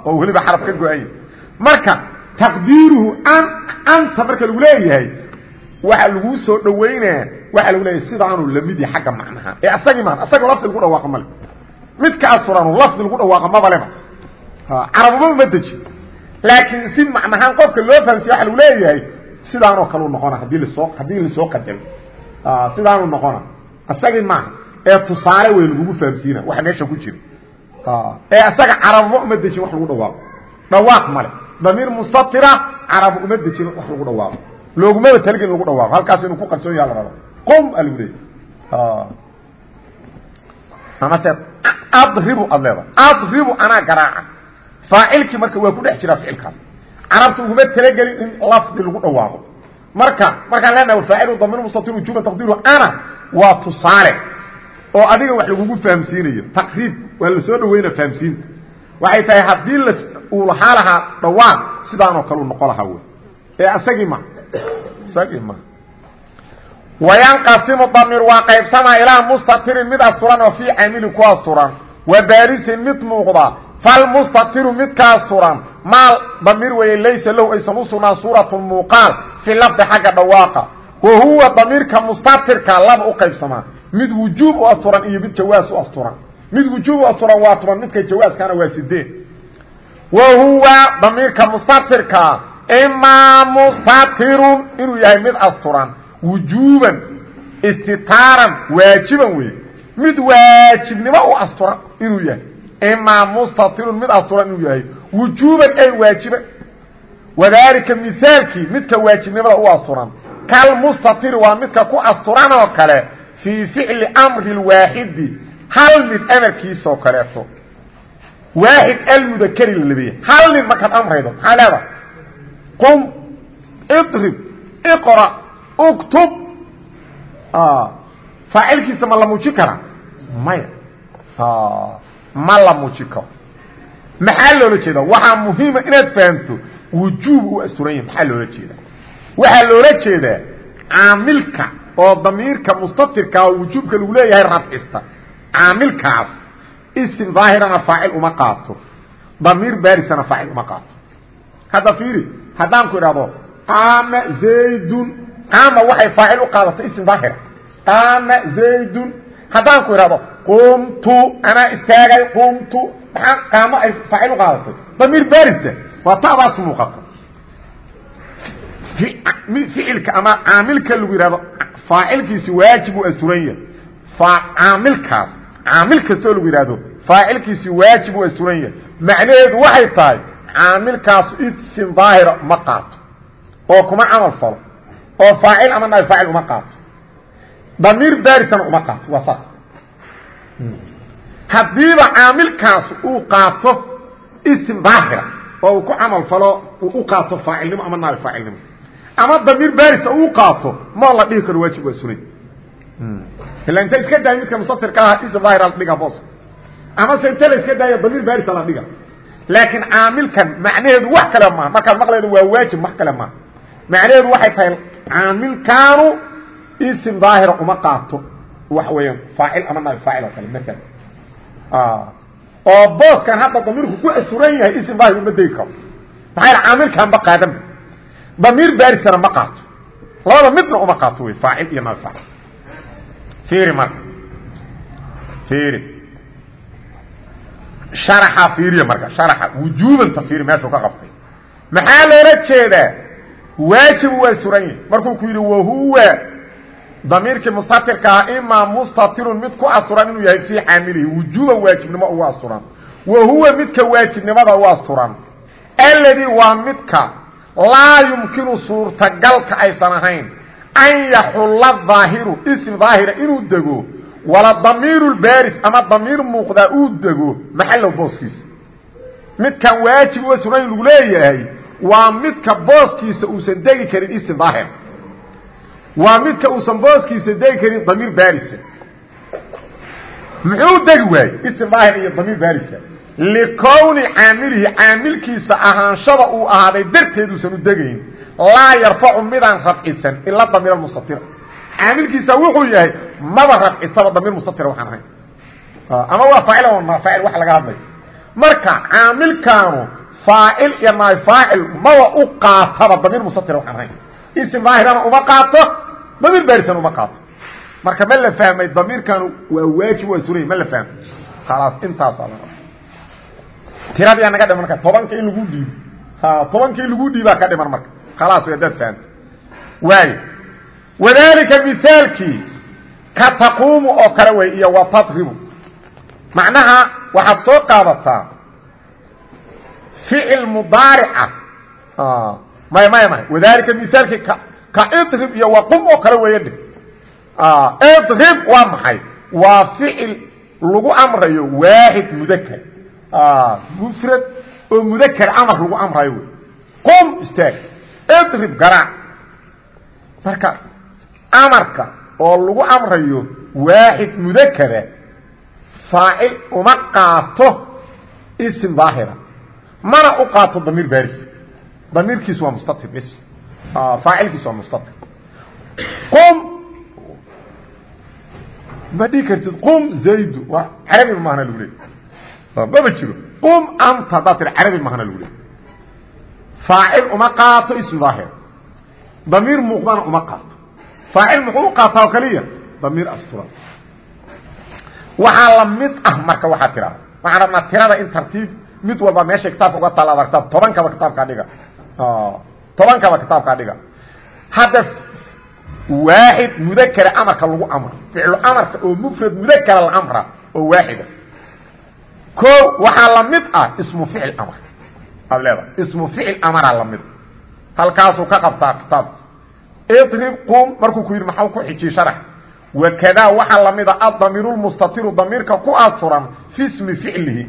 oo weliba xaraf ka go-anya marka taqdiiruhu an anta marka lagu leeyahay waxa laguu soo dhawaynaa waxa lagu leeyahay sidaanu la mid yahay xagga macnaha. Ee asagii maan asaga lafdi lagu dhawaaqa male midka asuranu lafdi lagu dhawaaqa mabaleba carabuma uma deji. Laakiin si macnahaan qofka loo fahamsiye waxa lagu leeyahay sidaanoo kaleu noqona haddii la soo haddii la soo qadamo sidaanuu noqona. Isagii maaha ee tusaale wey lagugu fahamsiina waxa meesha ku jira. Ee isaga carabuma uma dejin wax lagu dhawaaqo. Dhawaaq male damiir mustatira carabu uma dejin wax lagu dhawaaqo loogumaba talgin lagu dhawaaqo halkaas inuu ku qarsoon yaha la rabo. Qum a lagu leeyahy amase adribu ad leeda adribu anaa garaaca. Faacilkii marka waa ku dhex jiraa ficilkaas. Carabta uguma talagelin in lafdi lagu dhawaaqo. Marka markaan leenaha faacilu damir mustatir wujuban taqdiru ana waa tusaale oo adiga wax lagugu fahamsiinayo. Taqriib waa la soo dhaweyna fahamsiinta. Waxay tahay haddii uu lahaa lahaa dhawaaq sidaanoo kale u noqon lahaa wey ee asagii ma wayanqasimu damir waa qaybsamaa ilaa mustatirin mid asturan oo fii caamilin ku asturan. Wa baarisin mid muuqda falmustatiru midka asturan. Maal damiir weeye laysa lahu aysan u sugnaan suuratu muuqaal fi lafdi xagga dhawaaqa. Wa huwa damiirka mustatirka laba u qaybsamaa. Mid wujuub asturan iyo mid jawaas asturan. Mid wujuub asturan waa toban midka jawaaskana waa sideed wa huwa damiirka mustatirka imaa mustatirun inuu yahay mid asturan wujuuban istitaaran waajiban wey mid waajibnimo u asturan inuu yahay imaa mustatirun mid asturan inuu yahay wujuuban ay waajiban wadaalika mihaalkii midka waajibnimada u asturan kalmustatiri waa midka ku asturan oo kale fii ficli amri lwaaxidi hal mid amarkiisoo kaleeto waaxid almudakari la labeeya hal nin markaad amraydo maxaa leedahay qum idrib iqra uktub faacilkiisa ma la muujin karaa maya ma la muujin karo maxaa loola jeeda waxaa muhiima inaad fahamto wujuub u asturan yahi maxaa loola jeeda waxaa loola jeedaa caamilka oo damiirka mustatirkaa wujuubka lagu leeyahay rafcista caamilkaas isim daahirana faacil uma qaato damiir baarisana faacil uma qaato hadda fiiri haddaan ku idhahdo qaama zaydun qaama waxay faacil u qaadatay isim daahira qaama zaydun haddaan ku idhahdo qumtu anaa istaagay qumtu maxaa qaamo ay faacil u qaadatay. Damiir baarisa waa ta'daas muuqato. Ficilka ama caamilka lagu yidhahdo faacilkiisi waajib uu asturan yahay. Caamilkaas caamil kastoo lagu yidhaahdo faacilkiisi waajib uu asturan yahay. Macnaheedu waxay tahay caamilkaas isim daahira ma qaato. Oo kuma camal falo. Oo faacil ama naay faacil uma qaato. Damiir baarisana uma qaato. Waa saas. Haddiiba caamilkaas uu qaato isim daahira oo uu ku camal falo uu u qaato faacilnimo ama naay faacilnimo. Ama damiir barisa uu qaato ma la dhihi karo waajib waa sunay. Ila inta iska daaya midka musatirka ah ism daahir la dhiga boos. Ama se inta la iska daaya damiir barisa la dhiga laakiin caamilkan macnaheedu wax kale ma markaad maqlaydo waa waajib wax kale ma. Macnaheedu waxay tahay caamilkaanu ism daahira uma qaato. Waxa weeyaan faacil ama naab faacil oo kale maala oo booskan hadda damiirku ku asuran yahay ism daahir uma degi karo. Maxaa yaele caamilkaanba qaadanba damiir baarisana ma qaato. Labada midna uma qaato wey faacil iyo naab faacil. Fiiri marka. Fiiri sharaxa fiiriya marka sharaxa wujuubanta fiiri meeshuu ka qabtay. Maxaa loola jeedaa? Waajib waa suran yahay. Markuu ku yidhi wahuwa damiirkii mustatirka ah imaa mustatirun mid ku asturan inuu yahay fii caamilihi wujuuban waajibnimo ugu asturan wa huwa midka waajibnimada u asturan alladii waa midka laa yumkinu suurtagalka aysan ahayn. An yaxulla daahiru ism daahira inuu dego wala damiiru baaris ama damiir muuqdaa uu dego maxallow booskiisa. Midkan waajib uga sunayn lagu leeyahay waa midka booskiisa uusan degi karin ism daahir waa midka uusan booskiisa degi karin damiir baarisa. Muxuu degi waayey ism daahir iyo damiir baarisa? Likowni caamilihi caamilkiisa ahaanshada uu ahaaday darteed uusan u degayn. Laa yarfacu midaan rafcisan ila damiir mustatira caamilkiisa wuxuu yahay maba rafcisaba damiir mustatira waxaan ahayn ama waa faacil ama naa faacil wax laga hadlayo marka caamilkaanu faacil iyo naay faacil maba u qaataba damiir mustatira waxaan ahayn ism daahirana uma qaato damiir baarisana uma qaato. Marka ma la fahmay damiirkaanu waa waajib waa sunay ma la fahmay. Khalaas intaasaa la tiradii naga dhiman marka tobanka in lagu dhiibo tobanka in lagu dhiibaa ka dhiman marka. Khalaas way dad fahamta waayo wadalika misaalkii ka taquumu oo kale wey iyo wa tadribu. Macnaha waxaad soo qaadataa ficil mudaarica. Maya maya maya wadalika misaalkii ka idrib iyo wa qum oo kale weeye dhig idrib waa maxay? Waa ficil lagu amrayo waaxid mudakar mufrad oo mudakar amar lagu amrayo wey qum istaag idrib garaac. Marka amarka oo lagu amrayo waaxid mudakara faacil uma qaato ism daahira. Mana u qaato damiir baris damiirkiisu waa mustatir bis faacilkiisu waa mustatir qum. Ma dhihi kartid qum zaydu waa carabi mahana lagu leey maba jiro. Qum anta haddaad tiri carabi mahana lagu leey faacil uma qaato ism daahira. Damiir muuqdana uma qaato faacil muxuu u qaataa oo kaliya? Damiir asturan waxaa la mid ah marka waxaa tidhaahda waxaan rabnaa tirada in tartiib mid walba meeshay kitaabka uga taal ad argtaa tobankaba kitaabkaa dhiga. Tobankaba kitaabkaa dhiga. Hadda waaxid mudakara amarka lagu amro. Ficlu amarka oo mufrad mudakara la amra oo waaxida ko waxaa la mid ah ismu ficil amar. Ad leedahay ismu ficil amara la mid. Halkaasuu ka qabtaa kitaabka idrib qum markuu ku yidhi maxau ku xijiyey sharax wakadaa waxaa la mida adamiiru lmustatiru damiirka ku asturan fi smi ficlihi.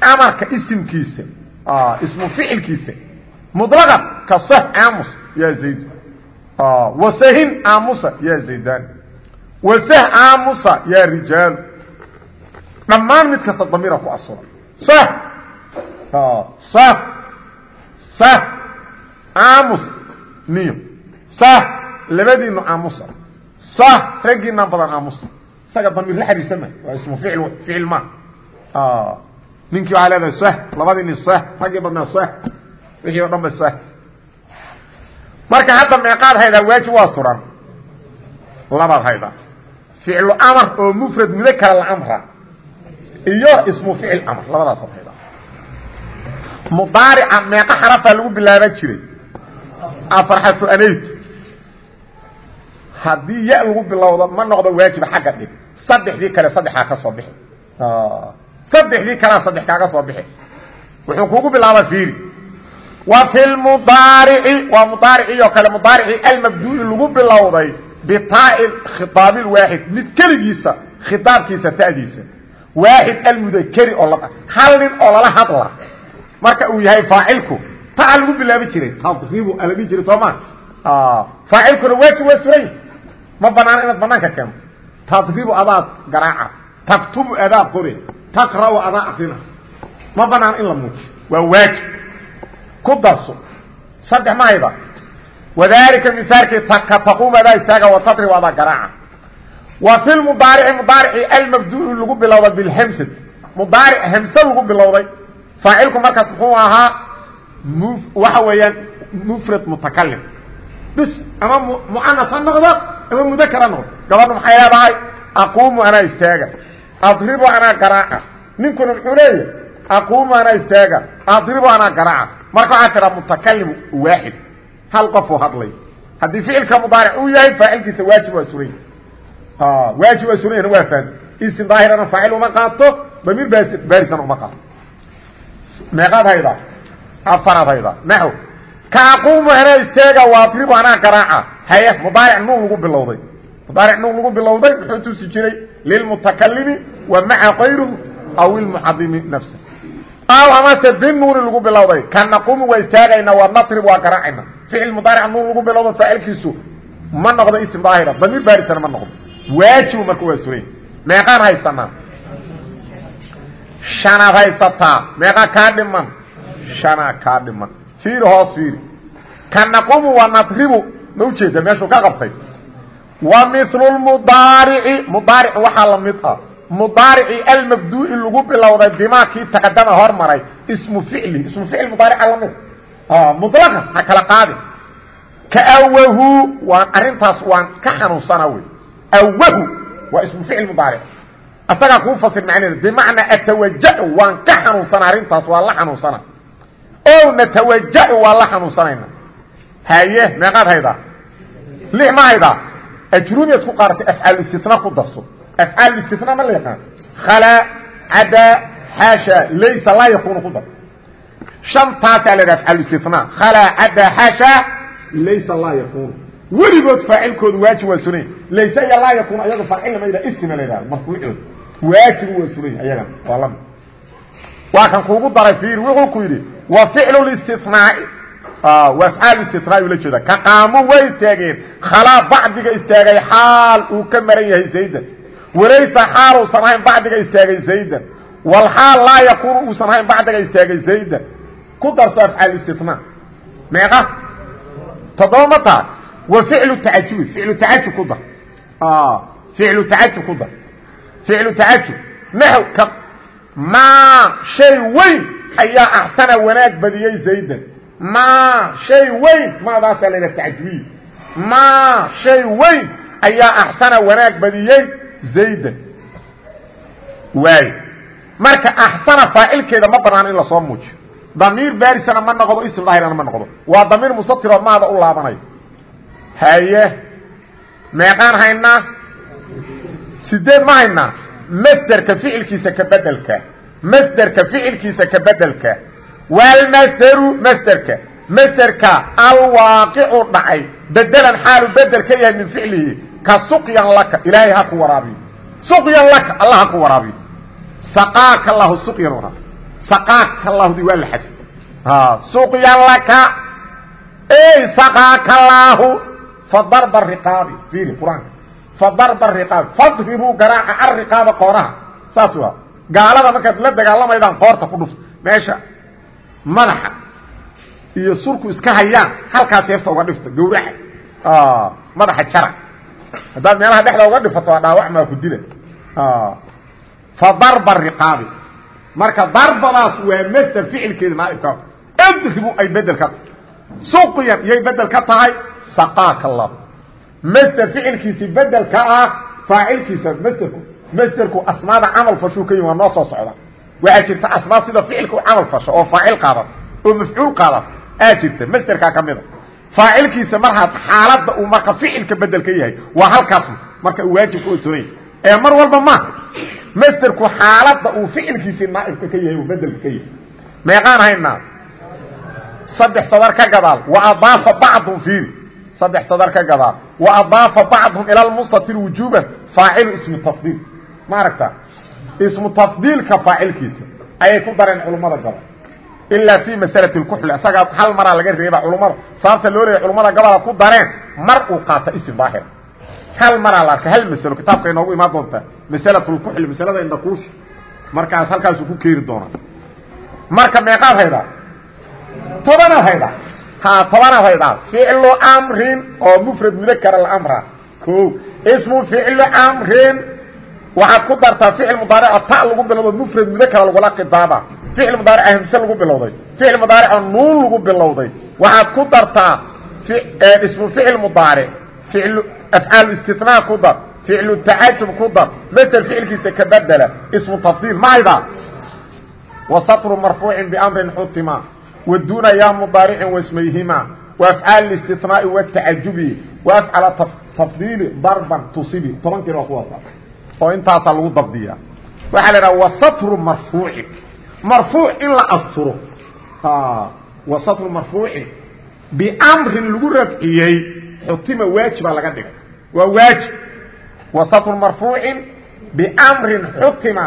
Amarka isimkiisa ismu ficilkiisa muطlaqan ka sah aamus ya zayd. Wasahin aamusa ya zaydan wasah aamusa ya rijaalu dhammaan mid kasta damiira ku asura sah. Sah. Sah. Aamus. Niyo sah labadiinu aamusa sah raggiinaan badan aamusa isaga damiir la xariirsan ma. Waa ismu ficil ficil ma. Ninkii waxaa leedahay sah labadii nin sah raggii badnaa sah wixii o dhan ba sah. Marka hadda meeqaad haydaa waajib waa suran labaad haydaa ficlu amar oo mufrad mudakara la amra. Iyo ismu ficil amar. Labadaasad haydaa mudaarica meeqa xarafaa lagu bilaaban jiray. Afar xarfu anayd haddii ya lagu bilowdo ma noqdo waajiba xagga dhig saddexdii kale saddexaa ka soo bixi. Saddexdii kalea saddex kaaga soo bixi. Wuxuu kugu bilaaba fiiri. Wa fi lmudaarici waa mudaaricii oo kale mudaaricii almabduu'i lagu bilowday bitaai khitaabi lwaaxid mid keligiisa khitaabkiisa ta'diisa. Waaxid almudakeri oo hal nin oo lala hadla. Marka uu yahay faacilku taa lagu bilaabi jiray. Tadribu ala dhihi jiray soo ma? Faacilkuna waajib waa suray ma banaana inaad banaanka keento. Tadribu adaad garaaca. Taktubu adaa qore taqra'u adaa akrina ma banaana in la muujiyo. Waa waajib. Ku darso. Saddex ma hayda wadalika misaalkii ka taquum adaa istaaga wa tadrib adaa garaaca. Wa fi lmudaarici mudaarici almabdu'i lagu bilowda bilhamsad mudaaric hamse lagu bilowday. Faacilku markaas muxuu ahaa m waxa weeyaan mufrad mutakalim bis ama muanas ha noqdo ama mudakar ha noqdo gabadhu maxay leedahay? Aquumu anaa istaaga. Adribu anaa garaaca. Ninkuna muxuu leeyahay aquumu anaa istaaga. Adribu anaa garaaca. Marka waxaa tiraa mutakalim waaxid hal qofuu hadlay. Haddii ficilka mudaaric uu yahay faacilkiisa waajib waa suray waajib waa surayna waa fahmi isim daahirana faacil uma qaato damiir baarisana uma qaato. Meeqaad haydaa afaraad haydaa naxw. Ka aquumu anaa istaaga waadribu anaa garaaca haye mudaaric nuun lagu bilowday. Mudaaric nuun lagu bilowday muxuu tusi jiray lilmutakalimi wa maca kayruhu aw ilmucadimi nafsa aw amase binuuni lagu bilowday. Ka naquumu waa istaagayna waa natrib waa garaacayna. Ficil mudaaric nuun lagu bilowdo faacilkiisu ma noqdo ism daahira damiir baarisana ma noqdo. Waajibu marka waa suray. Meeqaan haysanaa shanaad haysataa meeqa kaa dhiman? Shanaa kaa dhiman. Fiiri hoos fiiri. Ka naqumu wa nadribu ma ujeeda meeshuu ka qabtay. Wa milu mudaarici. Mudaaric waxaa la mid ah. Mudaarici almabduu'i lagu bilowday bimaa kii taqadama hormaray. Ismu ficli ismu ficil mudaarica la mid muطlaqan ha kala qaadin ka awahu waan arrintaas waan ka xanuunsana wey awahu waa ismu ficil mudaaric. Asagaa kuu fasir macneeda bimacnaa atawajau waan ka xanuunsana arrintaas. Waa la xanuunsana o natawajau waa la xanuunsanayna haye meeqaad haydaa lix ma haydaa ajrumiyaad ku qaaratay afcaal istina ku darso afcaal istina ma la yaqaan khalaa cadaa xaasha laysa laa yakunu ku dar shantaasaa la yidhaha afcaal istina khalaa cadaa xaasha laysa laa yakunu weligood faacilkoodu waajib waa sunay laysa iyo laa yakunu ayago faacilna ma yidhaha isma la yidhaha marfuucooda waajibu waa sunay ayagana waa lami waa kan kuugu daray fiir wuxuu ku yidhi wa ficlu listinaai afcaal istinaai ula jeeda ka qaamu way istaageen khalaa bacdiga istaagay xaal uu ka maran yahay zaydan walaysa xaal uusan ahayn bacdiga istaagay zaydan walxaal laa yakunu uusan ahayn bacdiga istaagay zaydan ku darso afcaal istina meeqa toddoba ma taha wa ficlu tacajubi ficlu tacajub ku dar ficlu tacajub ku dar ficlu tacajub naxw ka maa shay weyn ayaa axsana wanaag badiyey zaydan maa shay weyn maadaasaa la yidhaha tacajubiya maa shay weyn ayaa axsana wanaag badiyey zaydan waay marka axsana faacilkeeda ma banaan in la soo muujiyo. Damiir baarisana ma noqdo ism daahirana ma noqdo waa damiir musatiroo maada u laabanayo. Haye meeqaan haynaa sideed ma haynaa masderka ficilkiisa ka bedelka masderka ficilkiisa ka bedelka walmasderu masderka masderka alwaaqicu dhacay bedelan xaalu bedel ka yahay min ficlihi ka suqyan laka ilaahay ha ku waraabiyo suqyan laka allah ha ku waraabiyo saqaaka lahu suqyan una saqaaka laahudi waa la xadfay suqyan laka ey saqaaka laahu fadarba riqaabi fiiri qur'aanka fadarba riqaabi fadribuu garaaca arriqaaba qooraha saas waa gaalada markaad la dagaalamaydaan qoorta ku dhufta meesha madaxa iyo surku iska hayaan halkaa seefta uga dhifta gawraca madaxa jara. Haddaad meelaha dhexda uga dhifato waa dhaawac maa ku dila. Fadarba riqaabi. Marka darbadaas waa masder ficilkeeda naaibka adribu ay bedel ka tahay. Suqyan yay bedel ka tahay saqaaka allah masder ficilkiisii bedel ka ah faacilkiisa masderku masderku asmaada camal fashuu ka yimi waa noo soo socda waxaa jirta asmaa sida ficilka u camal fasho oo faacil qaadata oo mafcuul qaadata aa jirta masderkaa ka mida faacilkiisa marhaad xaaladda uu marka ficilka bedel ka yahay waa halkaas marka uu waajib ku osoonaya ee mar walba maaha masderku xaaladda uu ficilkiisii naaibka ka yahay uu bedelka ka yahay. Meeqaan haynaa saddex sadar ka gadaal waadaafa bacdum fiiri saddex sadar ka gadaal waadaafa bacdum ila lmustatir wujuban faacilu ismu tafdiil. Ma aragta ismu tafdiilka faacilkiisa ayay ku dareen culummada gabal. Ilaa fi masalati lkuxli isagaa hal maraa laga reeba culummada sababta loo leeya culummada gabola ku dareen mar uu qaata ism daahir. Hal maraa la arka hal masalo kitaabka inoogu imaan doontaa masalatu lkuxli masalada indhakuusha markaas halkaasuu ku keeni doonaa. Marka meeqaad haydaa tobanaad haydaa ha tobanaad haydaa ficlu amrin oo mufrad mudakara lamra o ismu ficlu amrin waxaad ku dartaa ficil mudaarico ta lagu bilowdo mufrad mudakara lagula khidaaba ficil mudaarico hamse lagu bilowday. Ficil mudaarico nuun lagu bilowday. Waxaad ku dartaa ismu ficil mudaaric ficlu afcaal istinaa ku dar ficlu tacajub ku dar masel ficilkiisa ka bedela ismu tafdiil ma haydaa wasatru marfuucin biamrin xutima waduna ya mudaaricin wasmayhima waafcaal istinaai watacajubi waafcala tafdiili darban tusibi. Kuwaasa oo intaasaa lagu dabdiya waxaa la idhaha wasatru marfuucin marfuuc in la asturo. Wasatru marfuucin biamrin lagu rafciyey xutima waajibaa laga dhigay. Waa waajib. Wasatru marfuucin biamrin xutima.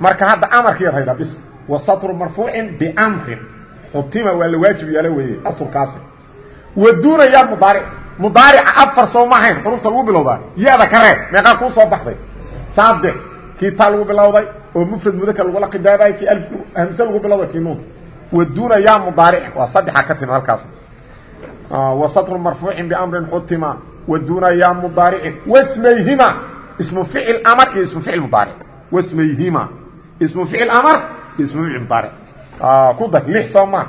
Marka hadda amarkiiad haydaa bis. Wasatru marfuucin biamrin. Xutima waa la waajib yaalo weeye asulkaasi waduna ya mudaaric mudaarica afar soo ma ahayn xurufta lagu bilowdaa ya-da ka reeb meeqaa kuu soo baxday. Sadex kii taa lagu bilowday oo mufrad mudakar lagula khidaabay kii hamse lagu bilowday kii nuun. Waduna ya mudaaric waa saddexa ka timi halkaas. Wasatru marfuucin biamrin xutima. Waduna ya mudaaricin wasmayhima. Ismu ficil amar iyo ismu ficil mudaaric. Wasmayhima. Ismu ficil amar iyo ismu ficil mudaaric. Ku dar lix soo ma.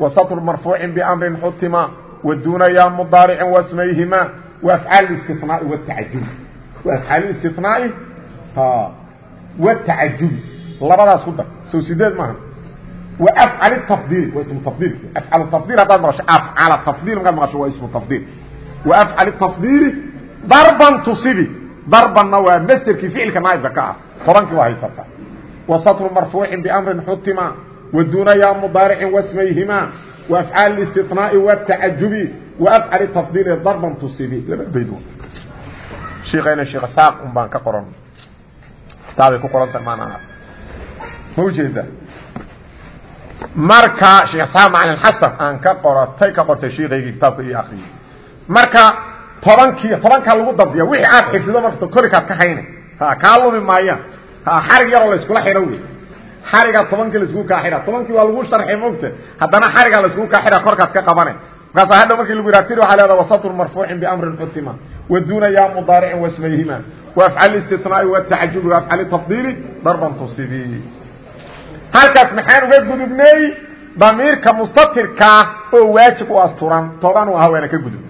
Wasatru marfuucin biamrin xutima waduna ya mudaaricin wasmayhima waafcaal istinaai watacajubi waafcaal istinaai watacajubi labadaas ku dar sow sideed maaha وأفعل التفضيل waa اسم تفضيل أفعل التفضيل hadaad مقشho أفعل التفضيل markaad مقشho waa اسم تفضيل وأفعل التفضيل ضربا تصبي ضربنا waa mسderkii فicilka نaaئبka ka ah tobankii waa haysata وسطر مرفوع بأمر حتما ودون يا مضارع واسميهما وأفعال الاستثناء والتعجب وأفعل التفضيل ضربا تصبي laba bayd شheekayna sheekh saaq un baan ka qoran kitaabay ku qoranta maanaa ma ujeeda marka sheekh saam macalin xasan aan ka qoratay ka qortay sheikaygii kitaabka iyo akriyay marka tobankii tobankaa lagu dabdiya wixii aad xifdido marka korikaad ka hayna ha kaa lumi maayaan ha xarig yaroo layskula xidho wey xarigaa tobankii laiskugu kaa xidha tobankii waa lagu sharxay mogta haddana xarigaa laiskugu kaa xidha korkaad ka qabane. Markaasa hadha markii lagu yidhaha tiri waxaa leedaha wasatru marfuucin biamrin xutima waduna ya mudaaricin wasmayhima waafcal istinaai watacajubi waafcal tafdiili darban tusibi. Halkaas maxaan uga gudubnay damiirka mustatirkaa oo waajib u asturan. Toban u ah waana ka gudub.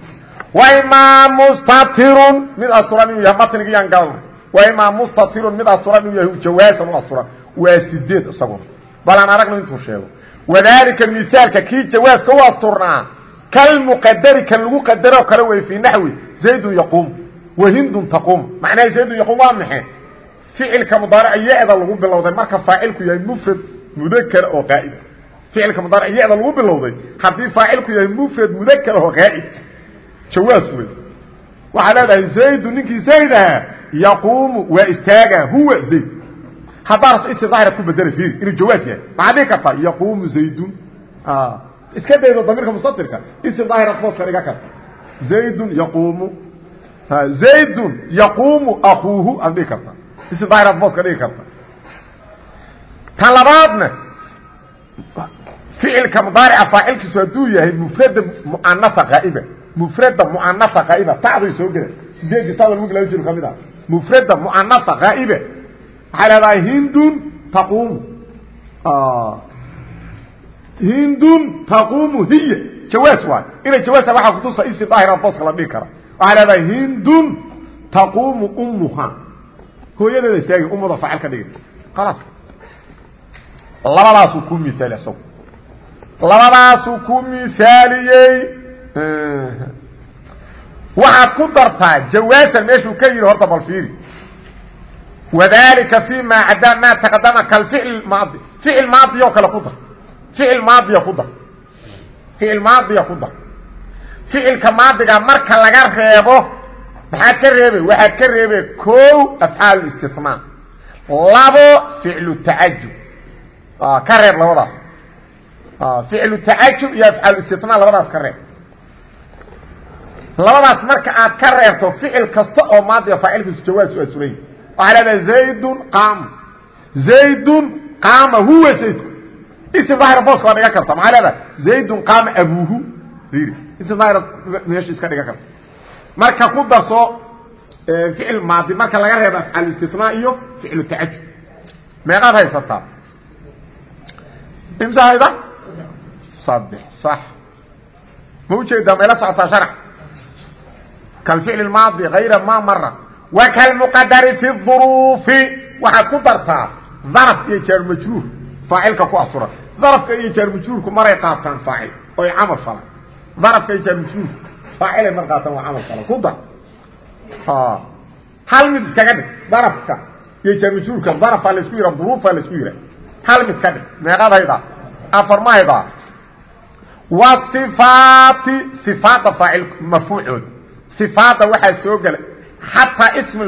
Waimaa mustatirun mid asturan inuu yahay matnigiyaan galna waimaa mustatirun mid asturan inuu yahay jawaasan u asturan waa sideed isaguna bal aan aragno intuu sheego. Wadaalika misaalka kii jawaaska u asturnaa kalmuqadari kan lagu qadaroo kale wey fii naxwi zaydun yaquum wahindun taquum. Macnaha zaydun yaquum waa maxe ficilka mudaaric ya-da lagu bilowday marka faacilku yahay mufrad mudakar oo qaa'id. Ficilka mudaaric ya-da lagu bilowday haddii faacilku yahay mufrad mudakar oo qaa'id. Jawaas wey waxaa leedahay zaydu ninkii zayd ahaa yaquumu waa istaagaa huwa zayd haddaa rabto ism daahira ku bedela fiiri inuu jawaas yahay. Maxaad dhihi kartaa yaquumu zaydun. Iska daydo damiirka mustatirka ism daahira booska dhiga karta. Zaydun yaquumu. Zaydun yaquumu akuuhu aad dhihi karta. Ism daahiraad booska dhigi karta. Tan labaadna ficilka mudaarica faacilkiisu hadduu yahay mufrada muanaa qaaiba. Mufrada muanaa qaaiba tacday soo gela. Sideedii tada lagu bilaabi jiro ka mid ah. Mufrada muanaa qaaiba waxay leedahay hindun taquumu hindun taquumu hiya. Jawaas waay. Inay jawaasa waaa kutusa isi daahira booska la dhigi kara. Waxay leedahay hindun taquumu umuha hooyadeeda istaagi umuda faacil ka dhigi khalaas. Labadaasuu ku miaali isagu labadaasuu ku miaaliyey waxaad ku dartaa jawaasan meeshuu ka yidhi horta bal fiiri wadalika fi ma cadaa maa taqadama kalficl maadi ficil maadiya oo kale ku dar ficil maadiya ku dar ficil maadiya ku dar ficilka maadiga marka laga reebo maxaad ka reebe waxaad ka reebe kow afcaal istinaa labo ficlu tacajub ka reeb labadaas ficlu tacajub iyo afcaal istinaa labadaas ka reeb labadaas marka aad ka reebto ficil kasta oo maadiga faacilkiisu jawaas waa suran waxaa leedahay zaydun qaama zaydun qaama huwa zaydku ism daahira booska waa dhigan karta. Maxaa leedahay zaydun qaama abuuhu iri ism daahira meesha iska dhigan karta. Marka ku darso ficil maadi marka laga reebo afcaal istinaa iyo ficlu tacajub meeqaad haysataa? Imsa hayda saddex sax. Ma u jeedaa mayla socotaa sharx kalficl maadi ayra ma mara wakalmuqadari fi duruufi waxaad ku dartaa daraf iyo jaarmajruur faacilka ku asuran darafka iyo jaarmajruurku maray qaataan faacil oy camal falan darafka iyo jaarmajruurku faacilay mar qaataan waa camal falan ku dar hal mid iskaga dhig darafka iyo jaarmajruurka darafaa la isku yidha duruufaa la isku yidha hal mid ka dhig meeqaad haydaa afar ma haydaa wasifaati sifaadda faacil marfuucooda sifaadda waxaa soo gela xataa ism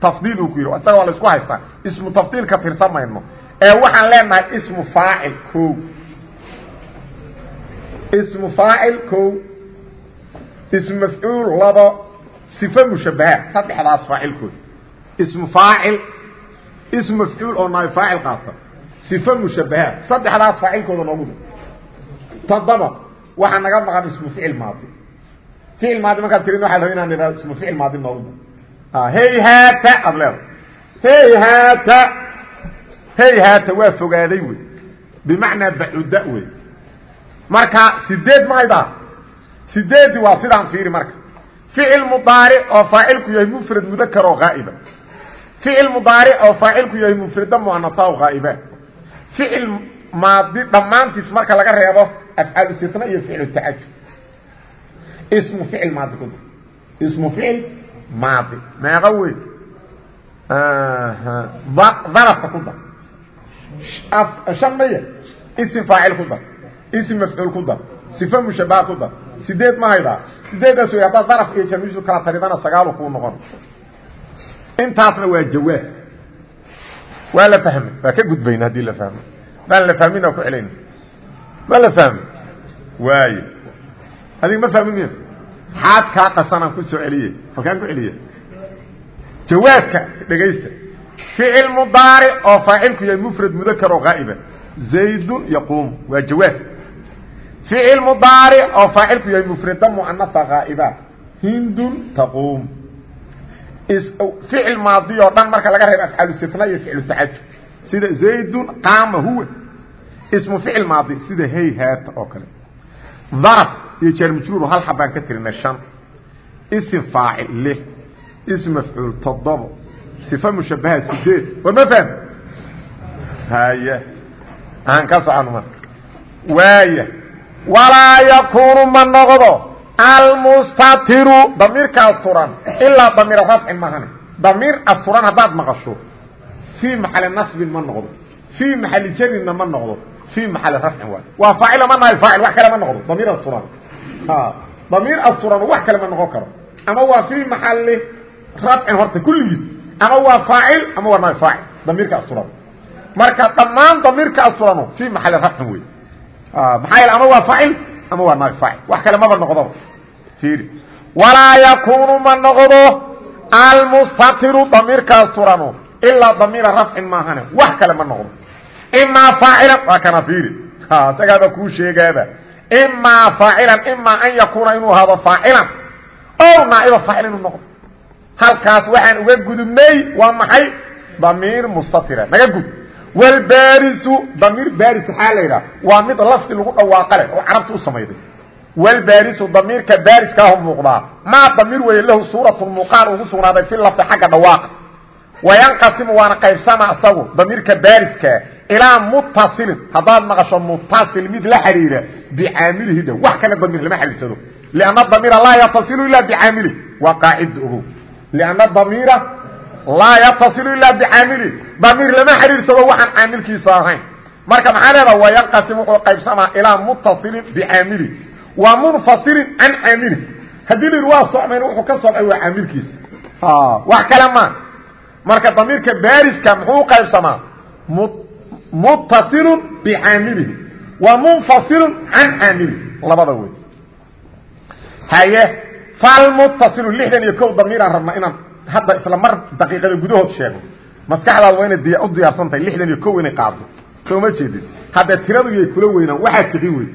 tafdiil uu ku yidhi isaga waa la isku haystaa ismu tafdiil ka tirsan mayno ee waxaan leenahay ismu faacil ko ismu faacil ko ismu mafcuul labo صife mushabaha saddexdaas faacilkood. Ismu faacil ismu mafcuul oo naay faacil qaata صife mushabaha saddexdaas faacilkooda noogu da toddoba waxaa naga maqan ismu ficil maadi. Ficil maadi markaad tirin waa raba inaan idhahdo ismu ficil maadi noogu da heyhaata aad leeda heyhaata heyhaata waa fogaaday wey. Bimacnaa bacuda wey. Marka sideed mahaydaa sideeddii waa sidaan fiiri marka. Ficil mudaaric oo faacilku yahay mufrad mudakar oo haa'iba ficil mudaaric oo faacilku yahay mufrada muanasa oo haa'iba ficil maadi dhammaantiis marka laga reebo afcaal istitna iyo ficlu tacajub ismu ficil maadi ku ismu maadi. Meeqa wey darafka ku dar. Shan maya isim faacil ku dar. Isim mafcuul ku dar. Sife mushabaha ku dar. Sideed ma haydaa sideeddaas wey haddaad daraf iyo jamiisu kala taridana sagaalu kuu noqon. Intaasna waa jawaab. Waa la fahmay waa ka gudbayna haddii la fahmo maan la fahmin waa ku celayna ma la fahmi. Waayo adiga ma fahmin miya xaad kaa qasanaan ku soo celiye halkaan ku celiye jawaaska dhegaysta ficil mudaaric oo faacilku yahay mufrad mudakar oo haa'iba zaydun yaquumu waa jawaas. Ficil mudaaric oo faacilku yahay mufrada muanasa haa'iba hindun taquum. Ficil maadi oo dhan marka laga reebo afcaal istitna iyo ficlu tacajub. Sida zaydun qaama huwa. Ismu ficil maadi. Sida heyhaata oo kale. Daraf iyo jaarmajruur hal xabaan ka tirinay shan. Isim faacil lix ism mafcuul toddobo sifa mushabaha sideed war ma fahm haya aan ka socono marka waaya walaa yakunu ma noqdo almustatiru damiirka asturan ilaa damiira rafcin mahane damiir asturan haddaad maqasho. Fii maxali nasbin ma noqdo. Fii maxali jarinna ma noqdo. Fii maxali rafcin waay. Waa faacila ma nahay faacil wax kale ma noqdo. Damiir asturan damiir asturan wax kale ma noqon karo. Ama waa fii maxali rafcin horta kulligiis. Ama waa faacil ama waa nahay faacil. Damiirka asturan. Marka dhammaan damiirka asturanu fii maxali rafcin wey maxaa yeele ama waa faacil ama waa naag faacil. Wax kale maba noqdo fiiri. Walaa yakunu ma noqdo almustatiru damiirka asturanu ilaa damiira rafcin maahane. Wax kale ma noqdo. Imaa faacilan waa kana fiiri. Isagaaba kuu sheegaaba imaa faacilan imaa an yakuuna inuu ahaado faacilan o naaiba faacil inuu noqdo. Halkaas waxaan uga gudubnay waa maxay? Damiir mustatira. Naga gud. Wlbarisu damiir baris maxaa la yidhaha waa mid lafdi lagu dhawaaqa leh oo carabta u samayday. Wlbarisu damiirka bariskaahu muuqdaa. Maa damiir weeye lahu suuratu muuqaal ugu sugnaaday fi lafdi xagga dhawaaqa wayanqasimu waana qaybsama asagu damiirka baariska ilaa mutasilin haddaad maqasho mutasil mid la xidhiira bicaamilihi dhow wax kale damiir lama xidhiirsado lianna damiira laa yatasilu ilaa bicaamilih waa qaacida ogow lianna damiira laa yatasilu ilaa bicaamilih damiir lama xidhiirsado waxaan caamilkiisa ahayn marka maxaa leedaa wayanqasim wuxuu qaybsamaa ilaa mutasilin bicaamilih wa munfasilin can caamilih haddii la yidhi waa socmayn wuxuu ka socmay waa caamilkiisa wax kale maa marka damiirka baariska muxuu uqaybsamaa muttaصilu bcaamilihi wa munfasilu can caamilihi labada wey haye falmuttasilu lixdan iyo ko damiiraan rabnaa inaan hadda isla mar daqiiqada gudahood sheego. Maskaxdaada waa inay u diyaarsantahay lixdan iyo ko inay qaado soo ma jeedid hadda tiradu yay kula weynaan. Waxaa tiqin wey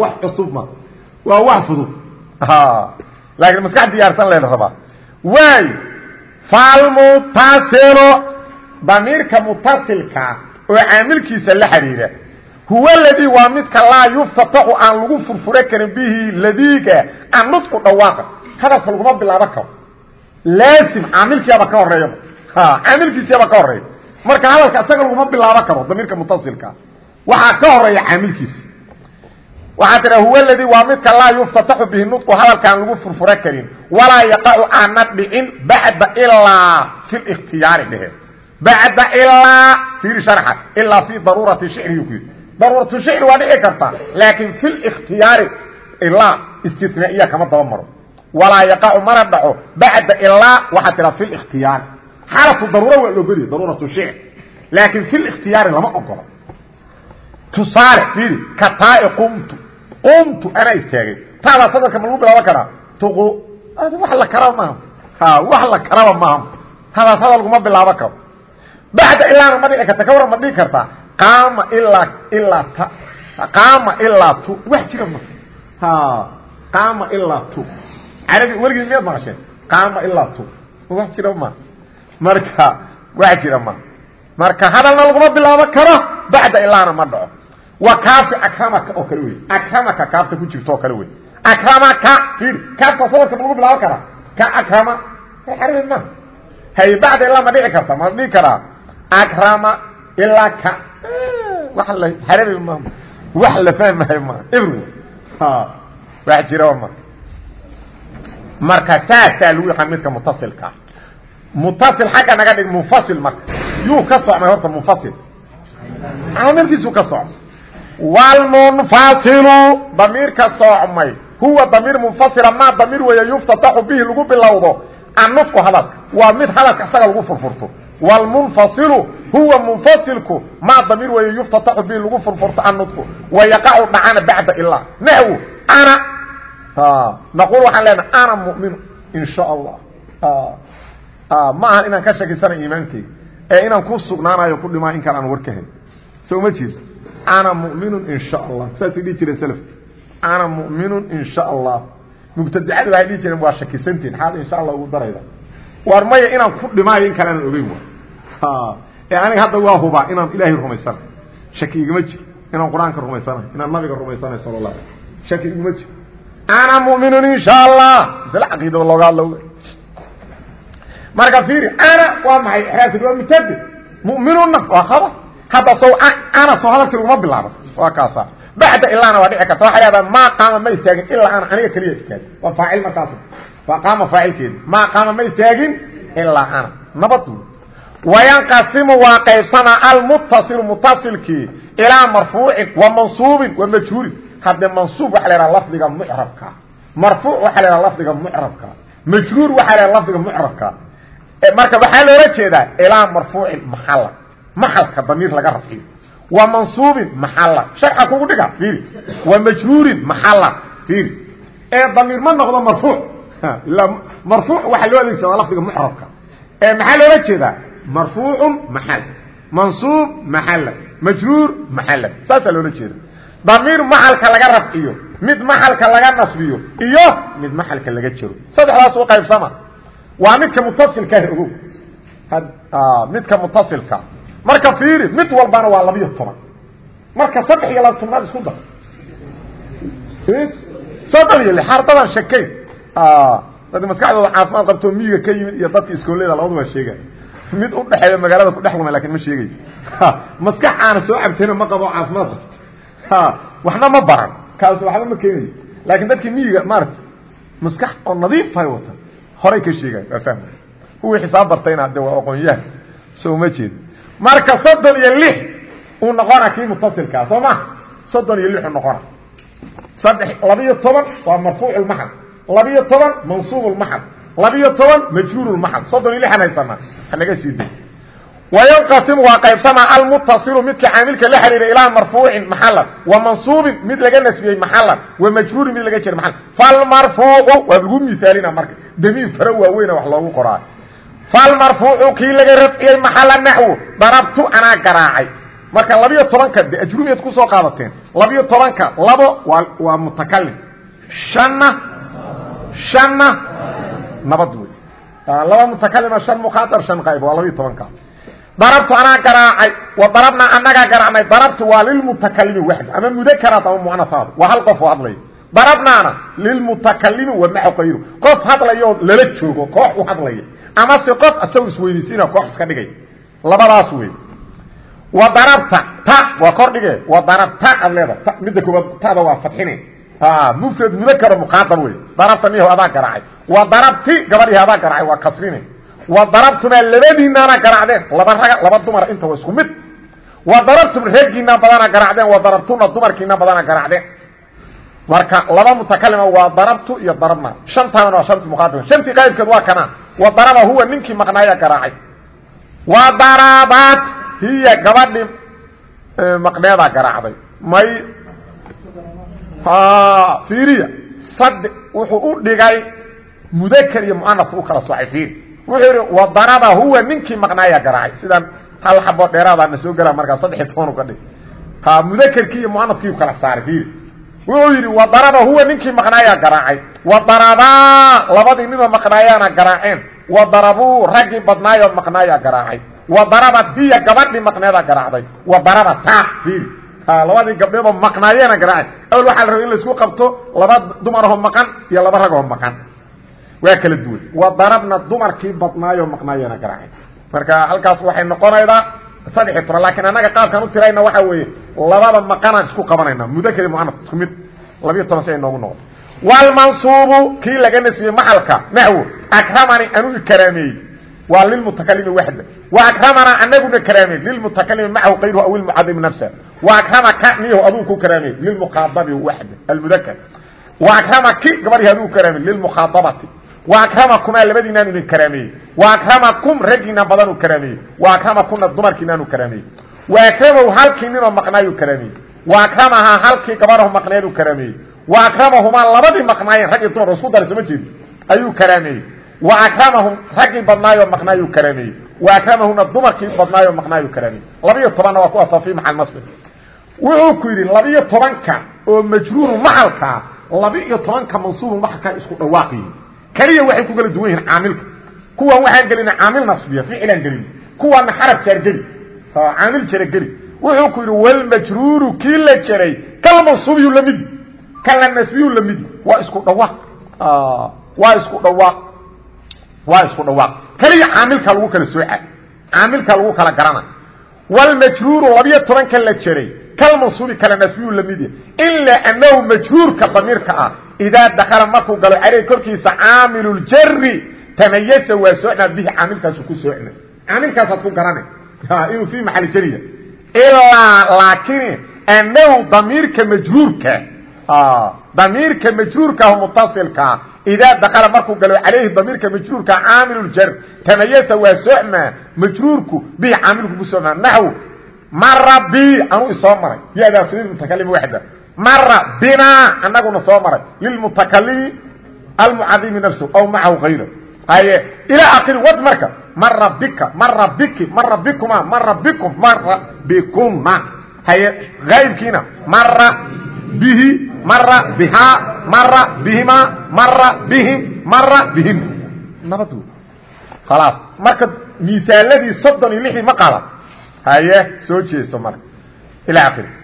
wax cusub ma. Waa wax fudud. Laakiin maskax diyaarsan lela rabaa. Waayo falmuttasilu damiirka mutasilkaa oo caamilkiisa la xidhiira huwa ladii waa midka laa yuftataxu aan lagu furfuro karin bihi ladiiga aan nudqu dhawaaqa hadalka laguma bilaabo karo laasim caamilkiiaba ka horeeyaba caamilkiisiaba ka horreeya marka hadalka isaga laguma bilaabo karo damiirka mutasilka waxaa ka horreeya caamilkiisi waxaa tidha huwa ladii waa midka laa yuftataxu bihi nudqu hadalkaan lagu furfuro karin walaa yaqacu aana dhicin bacda ilaa fi likhtiyaari dhehe bacda ilaa sharxa ilaa fi daruurati shicriyu ku yidhi. Daruuratu shicri waa dhici karta laakiin fi likhtiyaari ilaa istinaiya kama daba maro walaa yaqacu mana dhaco bacda ilaa waxaa tiraa fi likhtiyaari xaalatu daruura waa logoliya daruuratu shicr laakiin fi likhtiyaari lama ogola tusaale fiiri ka taai qumtu. Qumtu anaa istaagay. Taadaa sadarka ma lagu bilaaban karaa wax la karaba maaha ha wax la karaba maaha hadaas hadal laguma bilaaban karo. Bacda ilaana ma dhici karta ka waran ma dhigi kartaa qaama ilaa ilaa t qaama ilaa tu. Wax jira ma. Qaama ilaa tu. Carabi weligii miyaad maqasheen? Qaama ilaa tu. Wax jira ma. Marka wax jira ma. Marka hadalna laguma bilaabo karo bacda ilaana ma dhaco. Wa kaafi akramaka oo kale wey akramaka kaafta ku jirto oo kale wey akramaka ir kaafta sabadka ma lagu bilaaban karaa ka akrama carabi ma hay bacda ilaa ma dhici karta ma dhihi karaa akrama ilaa ka wa la harabi ma wax la fahmayo ma ibr wax jira ma marka saasaa lagu yaqaan midka mutasilkaa mutasil xagga naga dhig munfasil marka yuu ka socmay horta munfasil caamilkiisuu ka socmay wlmunfasilu damiirka soocmay huwa damiir munfasila maa damiir weeye yuftataxu bihi lagu bilowdo. Annutqu hadalka waa mid hadalka isaga lagu furfurto. Wlmunfasilu huwa munfasilku maa damiir weeye yuftataxu bihi lagu furfurto annutqu wayaqacu dhacana bacda ilaa naxwu ana. Naqul waxaan leenaha ana muminu in sha allah ma aha inaan ka shakisanay iimaankeyga ee inaan ku sugnaanayo ku dhimaa in kale aan warkahay. Soo ma jeed ana muminu in sha allah saasay dhihi jireen slafka ana muminu in sha allah. Mubtadicadu waxay dhihi jireen waa shakisantiin xaal insha allah ugu darayda. War maya inaan ku dhimaayo in kale aanan ogeyn wa? Ee aniga hadda waa hubaa inaan ilaahay rumaysanayo shaki igama jiro inaan qur'aanka rumaysanayo inaan nabiga rumaysanayo sala la ala shaki iguma jiro ana muminun in sha allah. Masle caqiidada looga hadlo marka fiiri ana waa maxay? Raafid waa mutade muminuna waa khabar. Hadda sow ana soo hadalkii laguma bilaabo waa kaasa bacda ilaana waa dhici karta waxay leedaha maa qaama ma istaagin ilaa ana aniga keliya istaagin waa faacil markaas waa qaama faacilkeeda maa qaama ma istaagin ilaa ana nabad wayanqasimu waa qaybsamaa almuttasilu mutasilkii ilaa marfuucin wa mansuubin wa majhuulin hadde mansuub waxa la haha lafdiga mucrabka marfuuc waxa la haha lafdiga mucrabka majruur waxa la haha lafdiga mucrabka marka waxaa loola jeedaa ilaa marfuucin maxala maxalka damiir laga rafciyo wa mansuubin maxalan sharxa kugu dhiga fiiri. Wa majruurin maxalan fiiri. Ee damiir ma noqdo marfuuc. Ilaa marfuuc waxaa loo adeegsadaa lafdiga mucrabka ee maxaa loola jeedaa? Marfuucun maxal mansuub maxalan majruur maxalan saasaa loola jeeda damiir maxalka laga rafciyo mid maxalka laga nasbiyo iyo mid maxalka laga jero saddexdaas u qaybsama waa midka mutasilkaah ogow. Midka mutasilka marka fiiri mid walbana waa labiyo toban. Marka saddex iyo laba tobnaad isku dar. Soddon iyo lix ardadan shakeyn dadki maskaxdooda caafimaad qabtoo miyiga ka yimid iyo dadka iskooleda labadu waa sheegay. Mid u dhexeeya magaalada ku dhex lumay laakiin ma sheegayo maskax aana soo cabtayna ma qabo caafimaad qabto. Waxna ma baran. Kaas waxba ma keenayo laakin dadkii miyiga maarata maskax oo nadiifay wata horay ka sheegay waa fahmay. Kuwii xisaab bartayna de waa aqoonyahan soo ma jeed marka soddon iyo lix uu noqona kii mutasilkaa soo ma? Soddon iyo lix uu noqona saddex labiyo toban waa marfuuc lmaxal labiyo toban mansuub lmaxal labiyo toban majruur lmaxal soddon iyo lixan haysanaa hanaga sii day wayanqasimu waa qaybsama almutasilu midka caamilka la xiriira ilaa marfuucin maxalan wa mansuubin mid laga nasbiyey maxalan wa majruurin mid laga jera maal falmarfuucu waa lagu qoraa falmarfuucu kii laga rafciyey maxala naxwu darabtu anaa garaacay. Marka labiyo tobanka de ajrumiyaad ku soo qaadateen. Labiyo tobanka labo waa waa mutakalim shanna nabad wey laba mutakalima shan mukhaatab shan qayb waa labiyo tobanka. Darabtu anaa garaacay wa darabnaa anagaa garaacnay darabtu waa lilmutakalimi waxd ama mudakaraat ama muanahaad waa hal qof oo hadlaya. Darabnaana lilmutakalimi wa maca kayru qof hadlayaoo lala joogo koox u hadlaya ama se qof asagoo isweynaysiina koox iska dhigay. Labadaas wey wa darabta ta waa kordhige wa darabta ad leeda midda koobaad tada waa fadxine. Mufrad mudakaro muqaadam wey darabta niyaho adaa garaacay. Wa darabti gabadhihi adaa garaacay waa kasrine. Wa darabtumaa labadiinaana garaacdeen. Laba raga laba dumar inta waa isku mid. Wa darabtum raggiina badana garaacdeen wa darabtuna dumarkiina badana garaacdeen marka laba mutakalima waa darabtu iyo darabna shantaana waa shanti muqaadama shantii qaybkeed waa kana wa daraba huwa ninkii maqnaaya garaacay. Wa darabat hiya gabadhi maqneedaa garaacday. May fiiriya. Sad wuxuu u dhigay mudakr iyo muanaf u kala soocay fiiri. Wuxuu yidhi wadaraba huwa ninkii maqnaaya garaacay. Sidaan hal xabo dheeraada na soo gela markaa saddexiy toban uga dhig mudakerkii iyo muanafkii u kala saaray fiiri wuxuu yidhi wadaraba huwa ninkii maqnaaya garaacay. Wadarabaa labadii ninoo maqnaayaana garaaceen. Wadarabuu raggii badnaayo maqnaaya garaacay. Wadarabat hiya gabadhii maqneeda garaacday. Wadarabata fiiri labadii gabdheedoo maqnaayeena garaacay. Awel waxaa la rabay in la isku qabto laba dumarahoo maqan iyo laba ragoo maqan. Waa kala duwan. Wa darabna dumarkii badnaayo maqnaayona garaacay. Marka halkaas waxay noqonaydaa saddex tiro laakiin annaga qaabkaan u tirayna waxaa weeye labada maqanaan isku qabanayna. Mudakari muanaf isku mid. Labiyo toban si ay noogu noqdo wlmansuubu kii laga nasbiyey maxalka naxwo akramani anuu ikaraameeyey waa lilmutakalimi waxda. Wa akramanaa anaguna karaameey lilmutakalimi macahu kayruhu aw ilmucadimi nafsa. Wa akramaka niyahu aduu ku karaameey lilmuqaadabi waxda. Almudakar wa akramaki gabadhii aduu karaameey lilmukhaadabati akramakumaa labadiinaan idin karaameeyey. Waakramakum raggiina badanuu karaameeyey. Waakramakuna dumarkiinaanu karaameeyey. Waakramahu halkii ninoo maqnaayuu karaameeyey. Waakramahaa halkii gabadhaho maqneeduu karaameeyey. Waakramahumaa labadii maqnaayeen raggii dumar isku daray sooma jeedi ayuu karaameeyey. Waakramahum raggii badnaayoo maqnaayuu karaameeyey. Waakramahuna dumarkii badnaayoo maqnaayuu karaameeyey. Labiyo tobanna waa kuwaasoo fii maxal nasbi wuxuu ku yidhi labiyo tobanka oo majruuru maxalkaa labi-iyo tobanka dhawaaqiyi keliya waxay ku kala duwan yihiin caamilka. Kuwan waxaan gelina caamil nasbiya ficilaan gelin. Kuwaana xaraf jaar geli caamil jara geli. Wuxuu ku yidhi walmajruuru kii la jaray kalmansuubiyu lamidi kala nasbiyu lamidi waa isku dhawaaq. Waa isku dhawaaq. Waa isku dhawaaq. Keliya caamilka lagu kala sooca caamilka lagu kala garana. Walmajruuru labiyo tobanka la jaray kalmansuubi kala nasbiyu lamidi ilaa anahu majruurka damiirka ah idaa dakala markuu galo caleyh korkiisa caamilu ljari tamayasa waa socnaa bihi caamilkaasu ku socna caamilkaasaad ku garana inuu fii maxali jariya ilaa laakin anahu damiirka majruurka damiirka majruurkaah mutasilkaa idaa dakala markuu galo calayhi damiirka majruurka caamiluljar tamayasa waa socmaa majruurku bihi caamilku ku socmaa naxw mara bi anuu isoo maray yadaas lilmutakalimi waxda mara binaa anaguna soo maray. Lilmutakalimi almucadimi nafsu aw macahu kayra haye ilaa akiri wad marka mara bika mara biki mara bikuma mara bikum mara bikuma. Haye aybkiina mara bihi mara bihaa mara bihima mara bihim mara bihin nabad khalaas. Marka misaaladii soddon iyo lixdii ma qaada haye soo jeeso marka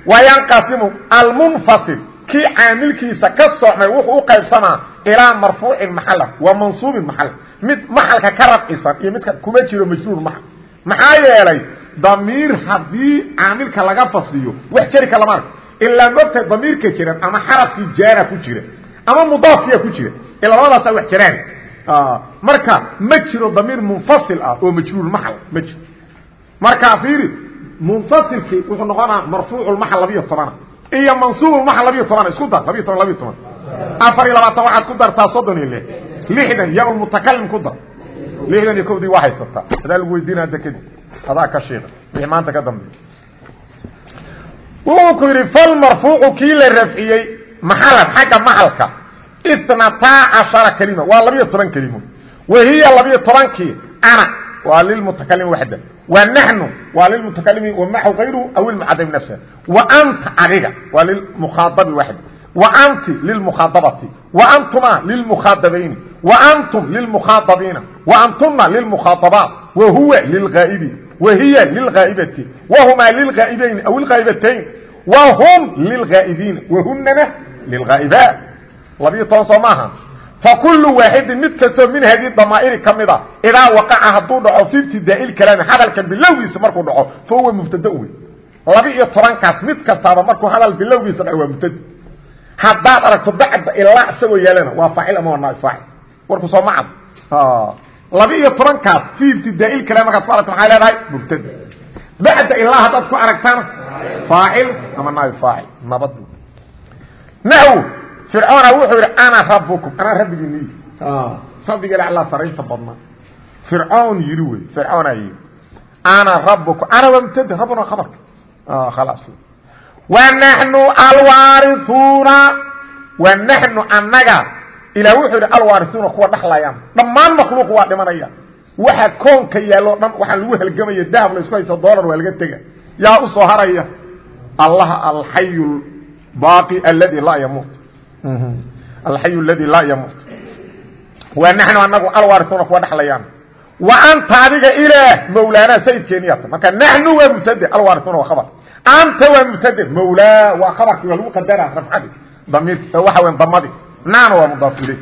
wayanqasimu almunfasil kii caamilkiisa ka socmay wuxuu u qaybsamaa ilaa marfuucin maxala wa mansuubin maxal mid maxalka ka rafcisan iyo midka kuma jiro majruur maxal maxaa yeelay damiir haddii caamilka laga fasliyo wax jeri ka lama arko ilaa mogta damiirka jiran ama xarafkii jaara ku jira ama mudaafkiya ku jira ila labadaasa wax jiraan marka ma jiro damiir munfasil ah oo majruur maxal ma jiro. Marka fiiri munfasilkii wuxuu noqonaa marfuuculmaxal labiyo tobana iyo mansuubulmaxal labiyo tobana isku dar labiyo toban labiyo toban. Afar iyo labaatan waxaad ku dartaa soddon iyo lix. Lixdan yaa-ulmutakalim ku dar. Lixdan iyo kowdii waa haysataa adaa lagu weydiina hadda kadib. Adaa ka shiiqa wixii maanta ka dambeeya wuxuu ku yidhi falmarfuucu kii la rafciyey maxalan xagga maxalka itnataa cashara kelima. Waa labiyo toban kelimo. Wa hiya labiyo tobankii ana waa lilmutakalim waxda wa naxnu waa lilmutakalimi wamaxu ayruhu aw ilmucadami nafsa. Wa anta adiga waa lilmukhaadabi waxda wa anti lilmukhaadabati wa antuma lilmukhaadabayni wa antum lilmukhaadabiina wa antuna lilmukhaadabaat wa huwa lilghaa'ibi wa hiya lilghaa'ibati wa humaa lilghaa'ibayni aw ilghaa'ibatayn wa hum lilghaa'ibiina wa hunana lilghaa'ibaat labiyo toban soo maaha fakulu waaxidin mid kastoo min haadii damaa'iri ka mid a idaa waqaca hadduu dhaco fi ibtidaai kalaami hadalka bilowgiisa markuu dhaco fa huwa mubtada wey laba-iyo tobankaas mid kastaaba markuu hadal bilowgiisa dhaco waa mubtad haddaad aragto bacda ilaa isagoo yeelana waa faacil ama waa faacil warku soo ma cad laba-iyo tobankaas fi ibtidaai kalaami markaad ku aragto maxay leedahay mubtada bacda ilaa haddaad ku aragtana faacil ama naabi faacil nabad naw fircoona wuxuu yidhi ana rabukum anaa rabbigiini rabbiga alla saraynta badnaa. Fircoon yidhi wey fircoona yidhi ana rabukum ana waa mubtada rabbuna khabarka. Khalaas. Wa naxnu alwaarisuuna wa naxnu annaga ilaa wuxuu yidhi alwaarisuuna kuwa dhaxlayaan. Dhammaan makhluuq waa dhimanaya. Waxa koonka yaallo dhan waxaa lagu halgamaya dahab la isku haysto dolar waa laga tega yaa u soo haraya? Allah alxayu baaqi aladi laa yamuut alxayu aladi laa yamuut waa naxnu anagu alwaarisuuna kuwa dhaxlayaan. Wa anta adiga ilaah mawlaana sayidkeeniyata marka naxnu waa mubtade alwaarisuuna waa khabar. Anta waa mubtade mawlaa waa khabarkii waa lagu qadara rafcadi. Damiirki waxa weya damadii naana waa mudaaf ilay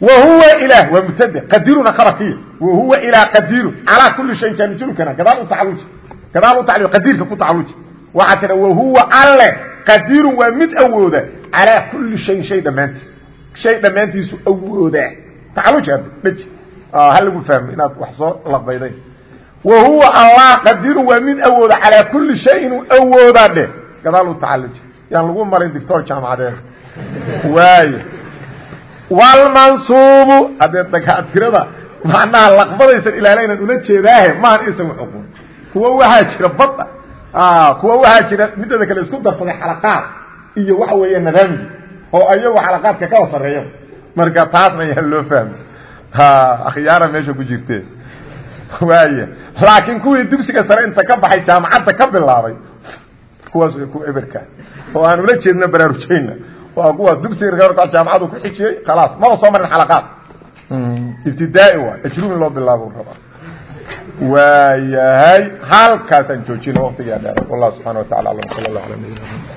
wa huwa ilaah waa mubtade qadiruna khabarkiya wa huwa ilaah qadirun calaa kuli shayin jaanijulkana gadaal u tacaluji gadaal u tacalluj qadiirka ku tacaluji waxaa tira wa huwa alle. Qadirun waa mid awooda. Calaa kuli shayin shay dhammaantiis. Shay dhammaantiisu awooda. Tacaluji hadda dheji ha lagu fahmo inaad wax soo laqbayday wa huwa allah. Qadirun waa mid awooda. Calaa kuli shay inuu awoodaa dheh gadaal u tacaluji yaan lagu marin dictor jaamacadeed waayo wlmansuubu haddee dakaatirada macnaha laqbadaysan ilaalaynan ula jeedaahe maahan inaysan wax oqon kuwa waxaa jira bada kuwa waxaa jira midada kale isku darsaday xalaqaad iyo waxa weeye nadaamgi oo ayagu xalaqaadka ka hosareeya marka taasna yaan loo fahmi akhyaara meesha ku jirte. Waaya laakiin kuwii dugsiga sare inta ka baxay jaamacadda ka bilaabay kuwaas way ku eberka. Oo aan ula jeedna baraarujayna waa kuwaas dugsiga jaamacadu ku xijiyey khalaas. Maba soo marin xalaqaad. Ibtidaai waay ajrumin loo bilaabo rabaa waayahay. Halkaasaan joojina waqtigaa dheer wallah subxana wa tacala alam. Sala allah ala nabina